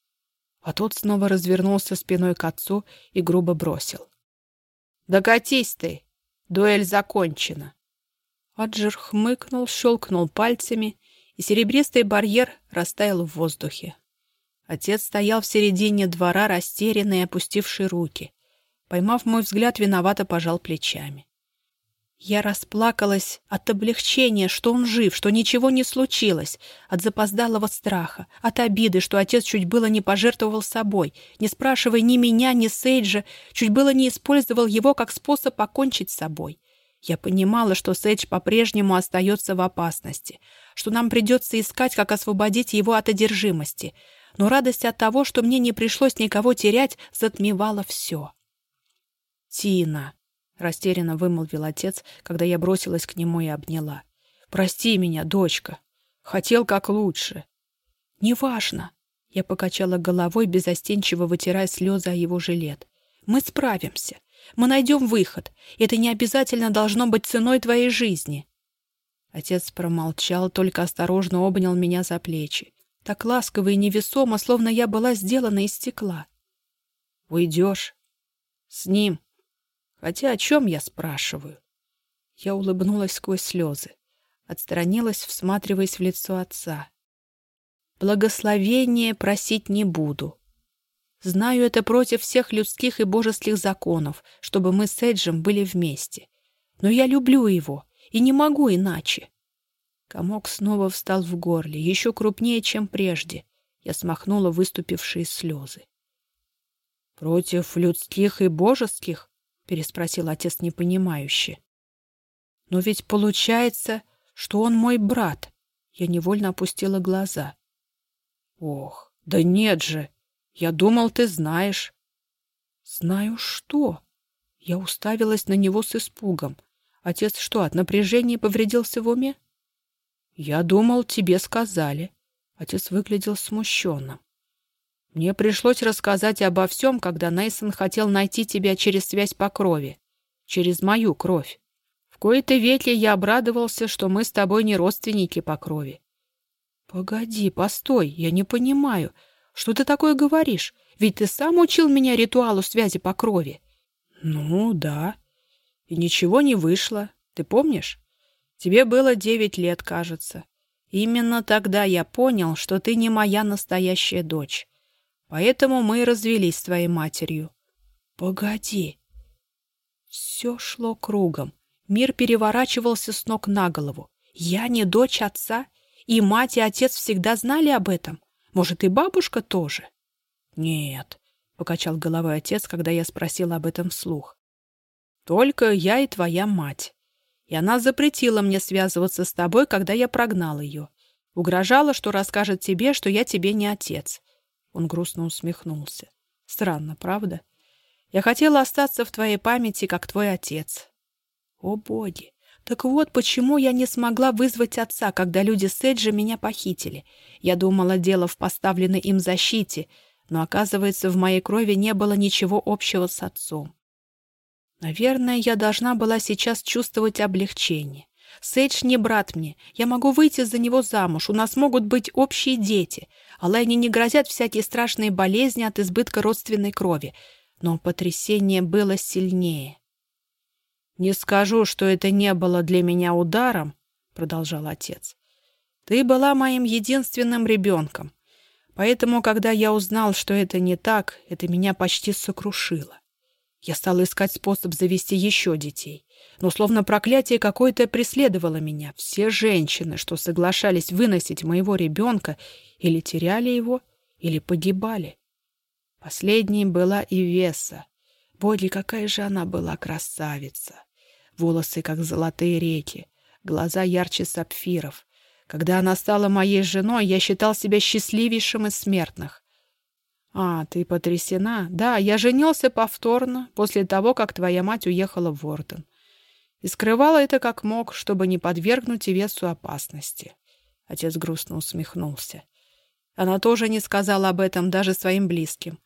А тот снова развернулся спиной к отцу и грубо бросил. Докатись ты! Дуэль закончена!» Аджир хмыкнул, щелкнул пальцами, и серебристый барьер растаял в воздухе. Отец стоял в середине двора, растерянный и опустивший руки. Поймав мой взгляд, виновато пожал плечами. Я расплакалась от облегчения, что он жив, что ничего не случилось, от запоздалого страха, от обиды, что отец чуть было не пожертвовал собой, не спрашивая ни меня, ни Сейджа, чуть было не использовал его как способ покончить с собой. Я понимала, что Сейдж по-прежнему остается в опасности, что нам придется искать, как освободить его от одержимости, но радость от того, что мне не пришлось никого терять, затмевала все. «Тина!» Растерянно вымолвил отец, когда я бросилась к нему и обняла. «Прости меня, дочка. Хотел как лучше». «Неважно». Я покачала головой, безостенчиво вытирая слезы о его жилет. «Мы справимся. Мы найдем выход. Это не обязательно должно быть ценой твоей жизни». Отец промолчал, только осторожно обнял меня за плечи. Так ласково и невесомо, словно я была сделана из стекла. «Уйдешь?» «С ним», Хотя о чем я спрашиваю? Я улыбнулась сквозь слезы, отстранилась, всматриваясь в лицо отца. Благословения просить не буду. Знаю, это против всех людских и божеских законов, чтобы мы с Эджем были вместе. Но я люблю его и не могу иначе. Комок снова встал в горле, еще крупнее, чем прежде. Я смахнула выступившие слезы. «Против людских и божеских?» Переспросил отец непонимающе. Но ведь получается, что он мой брат. Я невольно опустила глаза. Ох, да нет же. Я думал, ты знаешь. Знаю что? Я уставилась на него с испугом. Отец что, от напряжения повредился в уме? Я думал, тебе сказали. Отец выглядел смущенным. Мне пришлось рассказать обо всем, когда Нейсон хотел найти тебя через связь по крови. Через мою кровь. В кои-то веке я обрадовался, что мы с тобой не родственники по крови. Погоди, постой, я не понимаю. Что ты такое говоришь? Ведь ты сам учил меня ритуалу связи по крови. Ну, да. И ничего не вышло. Ты помнишь? Тебе было девять лет, кажется. Именно тогда я понял, что ты не моя настоящая дочь. Поэтому мы и развелись с твоей матерью. Погоди. Все шло кругом. Мир переворачивался с ног на голову. Я не дочь отца, и мать и отец всегда знали об этом. Может, и бабушка тоже? Нет, — покачал головой отец, когда я спросила об этом вслух. Только я и твоя мать. И она запретила мне связываться с тобой, когда я прогнал ее. Угрожала, что расскажет тебе, что я тебе не отец. Он грустно усмехнулся. Странно, правда? Я хотела остаться в твоей памяти, как твой отец. О, боги! Так вот, почему я не смогла вызвать отца, когда люди Седжа меня похитили. Я думала, дело в поставленной им защите, но, оказывается, в моей крови не было ничего общего с отцом. Наверное, я должна была сейчас чувствовать облегчение. Сейдж не брат мне. Я могу выйти за него замуж. У нас могут быть общие дети. Алайне не грозят всякие страшные болезни от избытка родственной крови. Но потрясение было сильнее. «Не скажу, что это не было для меня ударом», — продолжал отец. «Ты была моим единственным ребенком. Поэтому, когда я узнал, что это не так, это меня почти сокрушило. Я стал искать способ завести еще детей. Но словно проклятие какое-то преследовало меня. Все женщины, что соглашались выносить моего ребенка, или теряли его, или погибали. Последней была и Веса. Боги, какая же она была красавица! Волосы, как золотые реки, глаза ярче сапфиров. Когда она стала моей женой, я считал себя счастливейшим из смертных. «А, ты потрясена? Да, я женился повторно, после того, как твоя мать уехала в Ворден. И скрывала это как мог, чтобы не подвергнуть Ивесу опасности». Отец грустно усмехнулся. Она тоже не сказала об этом даже своим близким.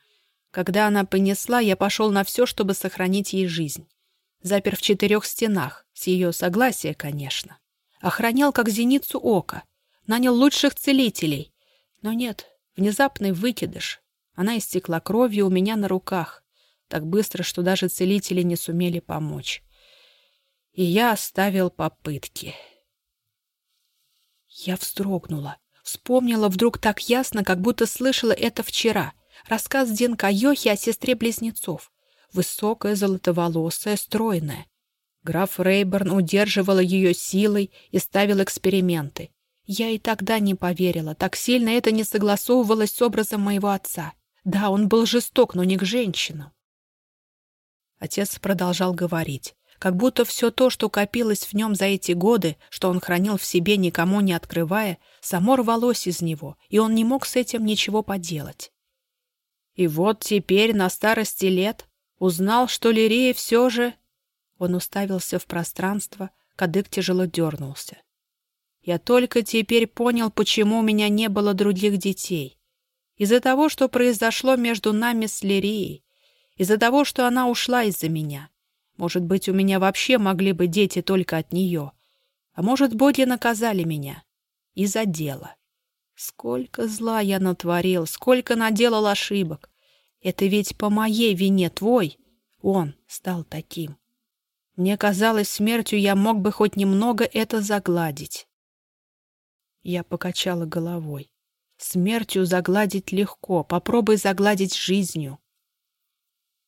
Когда она понесла, я пошел на все, чтобы сохранить ей жизнь. Запер в четырех стенах, с ее согласия, конечно. Охранял, как зеницу ока. Нанял лучших целителей. Но нет, внезапный выкидыш, она истекла кровью у меня на руках. так быстро, что даже целители не сумели помочь. И я оставил попытки. Я вздрогнула. Вспомнила вдруг так ясно, как будто слышала это вчера. Рассказ Динка Йохи о сестре близнецов. Высокая, золотоволосая, стройная. Граф Рейберн удерживала ее силой и ставил эксперименты. Я и тогда не поверила, так сильно это не согласовывалось с образом моего отца. Да, он был жесток, но не к женщинам. Отец продолжал говорить, как будто все то, что копилось в нем за эти годы, что он хранил в себе, никому не открывая, само рвалось из него, и он не мог с этим ничего поделать. И вот теперь, на старости лет, узнал, что Лирия все же... Он уставился в пространство, кадык тяжело дернулся. Я только теперь понял, почему у меня не было других детей. Из-за того, что произошло между нами с Лирией. Из-за того, что она ушла из-за меня. Может быть, у меня вообще могли быть дети только от нее. А может, боги наказали меня. Из-за дела. Сколько зла я натворил, сколько наделал ошибок. Это ведь по моей вине твой. Он стал таким. Мне казалось, смертью я мог бы хоть немного это загладить. Я покачала головой. Смертью загладить легко, попробуй загладить жизнью.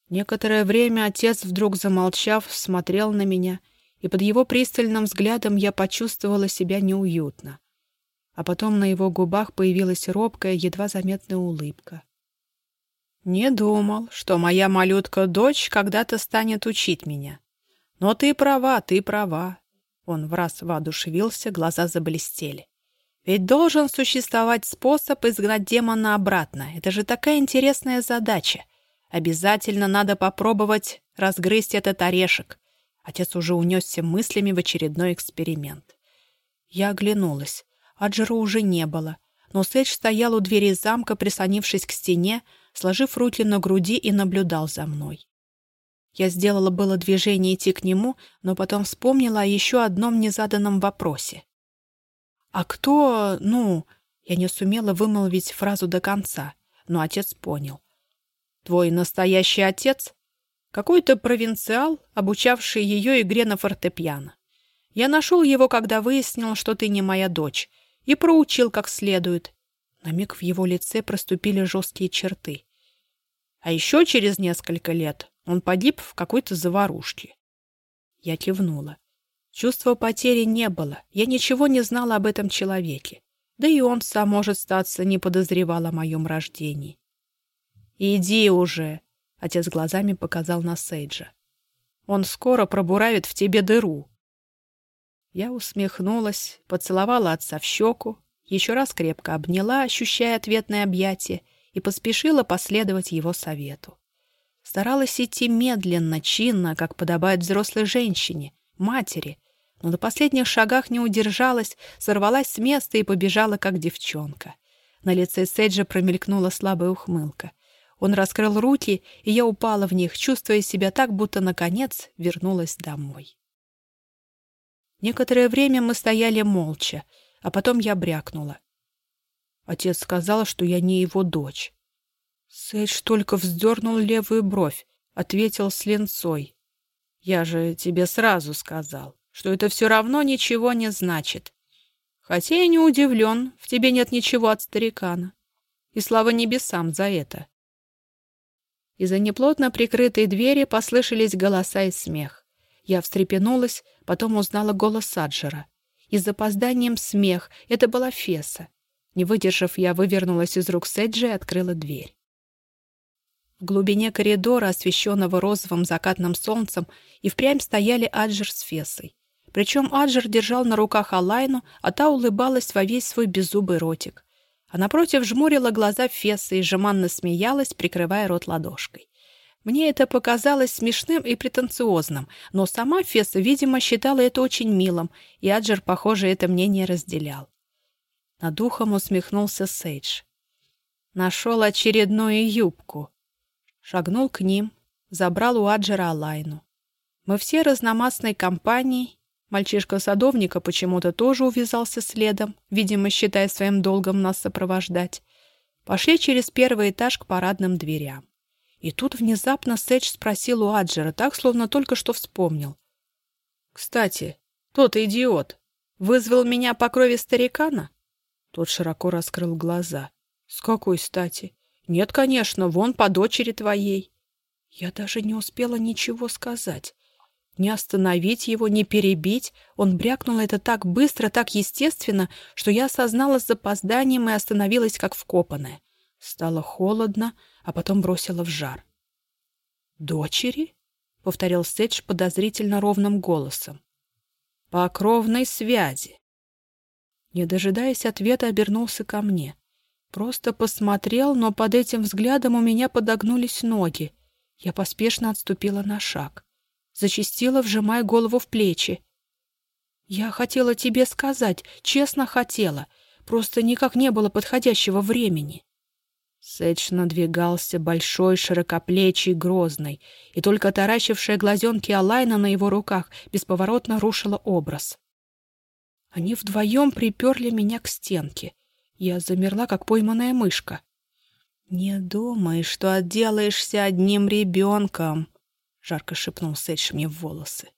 Некоторое время отец, вдруг замолчав, смотрел на меня, и под его пристальным взглядом я почувствовала себя неуютно. А потом на его губах появилась робкая, едва заметная улыбка. «Не думал, что моя малютка-дочь когда-то станет учить меня. Но ты права, ты права». Он враз воодушевился, глаза заблестели. Ведь должен существовать способ изгнать демона обратно. Это же такая интересная задача. Обязательно надо попробовать разгрызть этот орешек. Отец уже унесся мыслями в очередной эксперимент. Я оглянулась. Аджера уже не было. Но Сэдж стоял у двери замка, прислонившись к стене, сложив руки на груди и наблюдал за мной. Я сделала было движение идти к нему, но потом вспомнила о еще одном незаданном вопросе. «А кто, ну...» Я не сумела вымолвить фразу до конца, но отец понял. «Твой настоящий отец? Какой-то провинциал, обучавший ее игре на фортепиано. Я нашел его, когда выяснил, что ты не моя дочь, и проучил как следует». На миг в его лице проступили жесткие черты. А еще через несколько лет он погиб в какой-то заварушке. Я кивнула. Чувства потери не было, я ничего не знала об этом человеке. Да и он сам, может статься, не подозревал о моем рождении. «Иди уже!» — отец глазами показал на Сейджа. «Он скоро пробуравит в тебе дыру». Я усмехнулась, поцеловала отца в щеку, еще раз крепко обняла, ощущая ответное объятие, и поспешила последовать его совету. Старалась идти медленно, чинно, как подобает взрослой женщине, матери, но на последних шагах не удержалась, сорвалась с места и побежала, как девчонка. На лице Седжа промелькнула слабая ухмылка. Он раскрыл руки, и я упала в них, чувствуя себя так, будто, наконец, вернулась домой. Некоторое время мы стояли молча, а потом я брякнула. Отец сказал, что я не его дочь. Сэдж только вздернул левую бровь, ответил с ленцой. «Я же тебе сразу сказал что это все равно ничего не значит. Хотя я не удивлен, в тебе нет ничего от старикана. И слава небесам за это. Из-за неплотно прикрытой двери послышались голоса и смех. Я встрепенулась, потом узнала голос Саджера. И с запозданием смех. Это была Феса. Не выдержав, я вывернулась из рук Седжи и открыла дверь. В глубине коридора, освещенного розовым закатным солнцем, и впрямь стояли Аджер с Фесой. Причем Аджер держал на руках Алайну, а та улыбалась во весь свой беззубый ротик. А напротив жмурила глаза Фесса и жеманно смеялась, прикрывая рот ладошкой. Мне это показалось смешным и претенциозным, но сама Фесса, видимо, считала это очень милым, и Аджер, похоже, это мнение разделял. Над ухом усмехнулся Сейдж. Нашел очередную юбку. Шагнул к ним, забрал у Аджера Алайну. Мы все разномастной компанией Мальчишка садовника почему-то тоже увязался следом, видимо, считая своим долгом нас сопровождать. Пошли через первый этаж к парадным дверям. И тут внезапно Сэдж спросил у Аджера, так, словно только что вспомнил. «Кстати, тот идиот вызвал меня по крови старикана?» Тот широко раскрыл глаза. «С какой стати? Нет, конечно, вон по дочери твоей». Я даже не успела ничего сказать. Не остановить его, не перебить. Он брякнул это так быстро, так естественно, что я осознала с запозданием и остановилась как вкопанная. Стало холодно, а потом бросила в жар. «Дочери?» — повторил Сэдж подозрительно ровным голосом. «По кровной связи». Не дожидаясь ответа, обернулся ко мне. Просто посмотрел, но под этим взглядом у меня подогнулись ноги. Я поспешно отступила на шаг. Зачастила, вжимая голову в плечи. «Я хотела тебе сказать, честно хотела. Просто никак не было подходящего времени». Сэдж надвигался большой, широкоплечий, грозный, и только таращившая глазенки Алайна на его руках бесповоротно рушила образ. Они вдвоем приперли меня к стенке. Я замерла, как пойманная мышка. «Не думай, что отделаешься одним ребенком», — жарко шепнул Сэдж мне в волосы.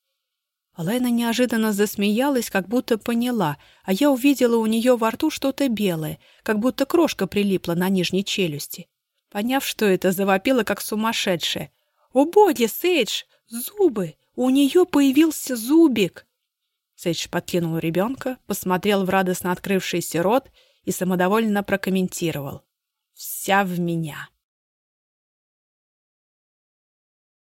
Алайна неожиданно засмеялась, как будто поняла, а я увидела у нее во рту что-то белое, как будто крошка прилипла на нижней челюсти. Поняв, что это, завопила, как сумасшедшая. «О боги, Сейдж! Зубы! У нее появился зубик!» Сейдж подкинул ребенка, посмотрел в радостно открывшийся рот и самодовольно прокомментировал. Вся в меня.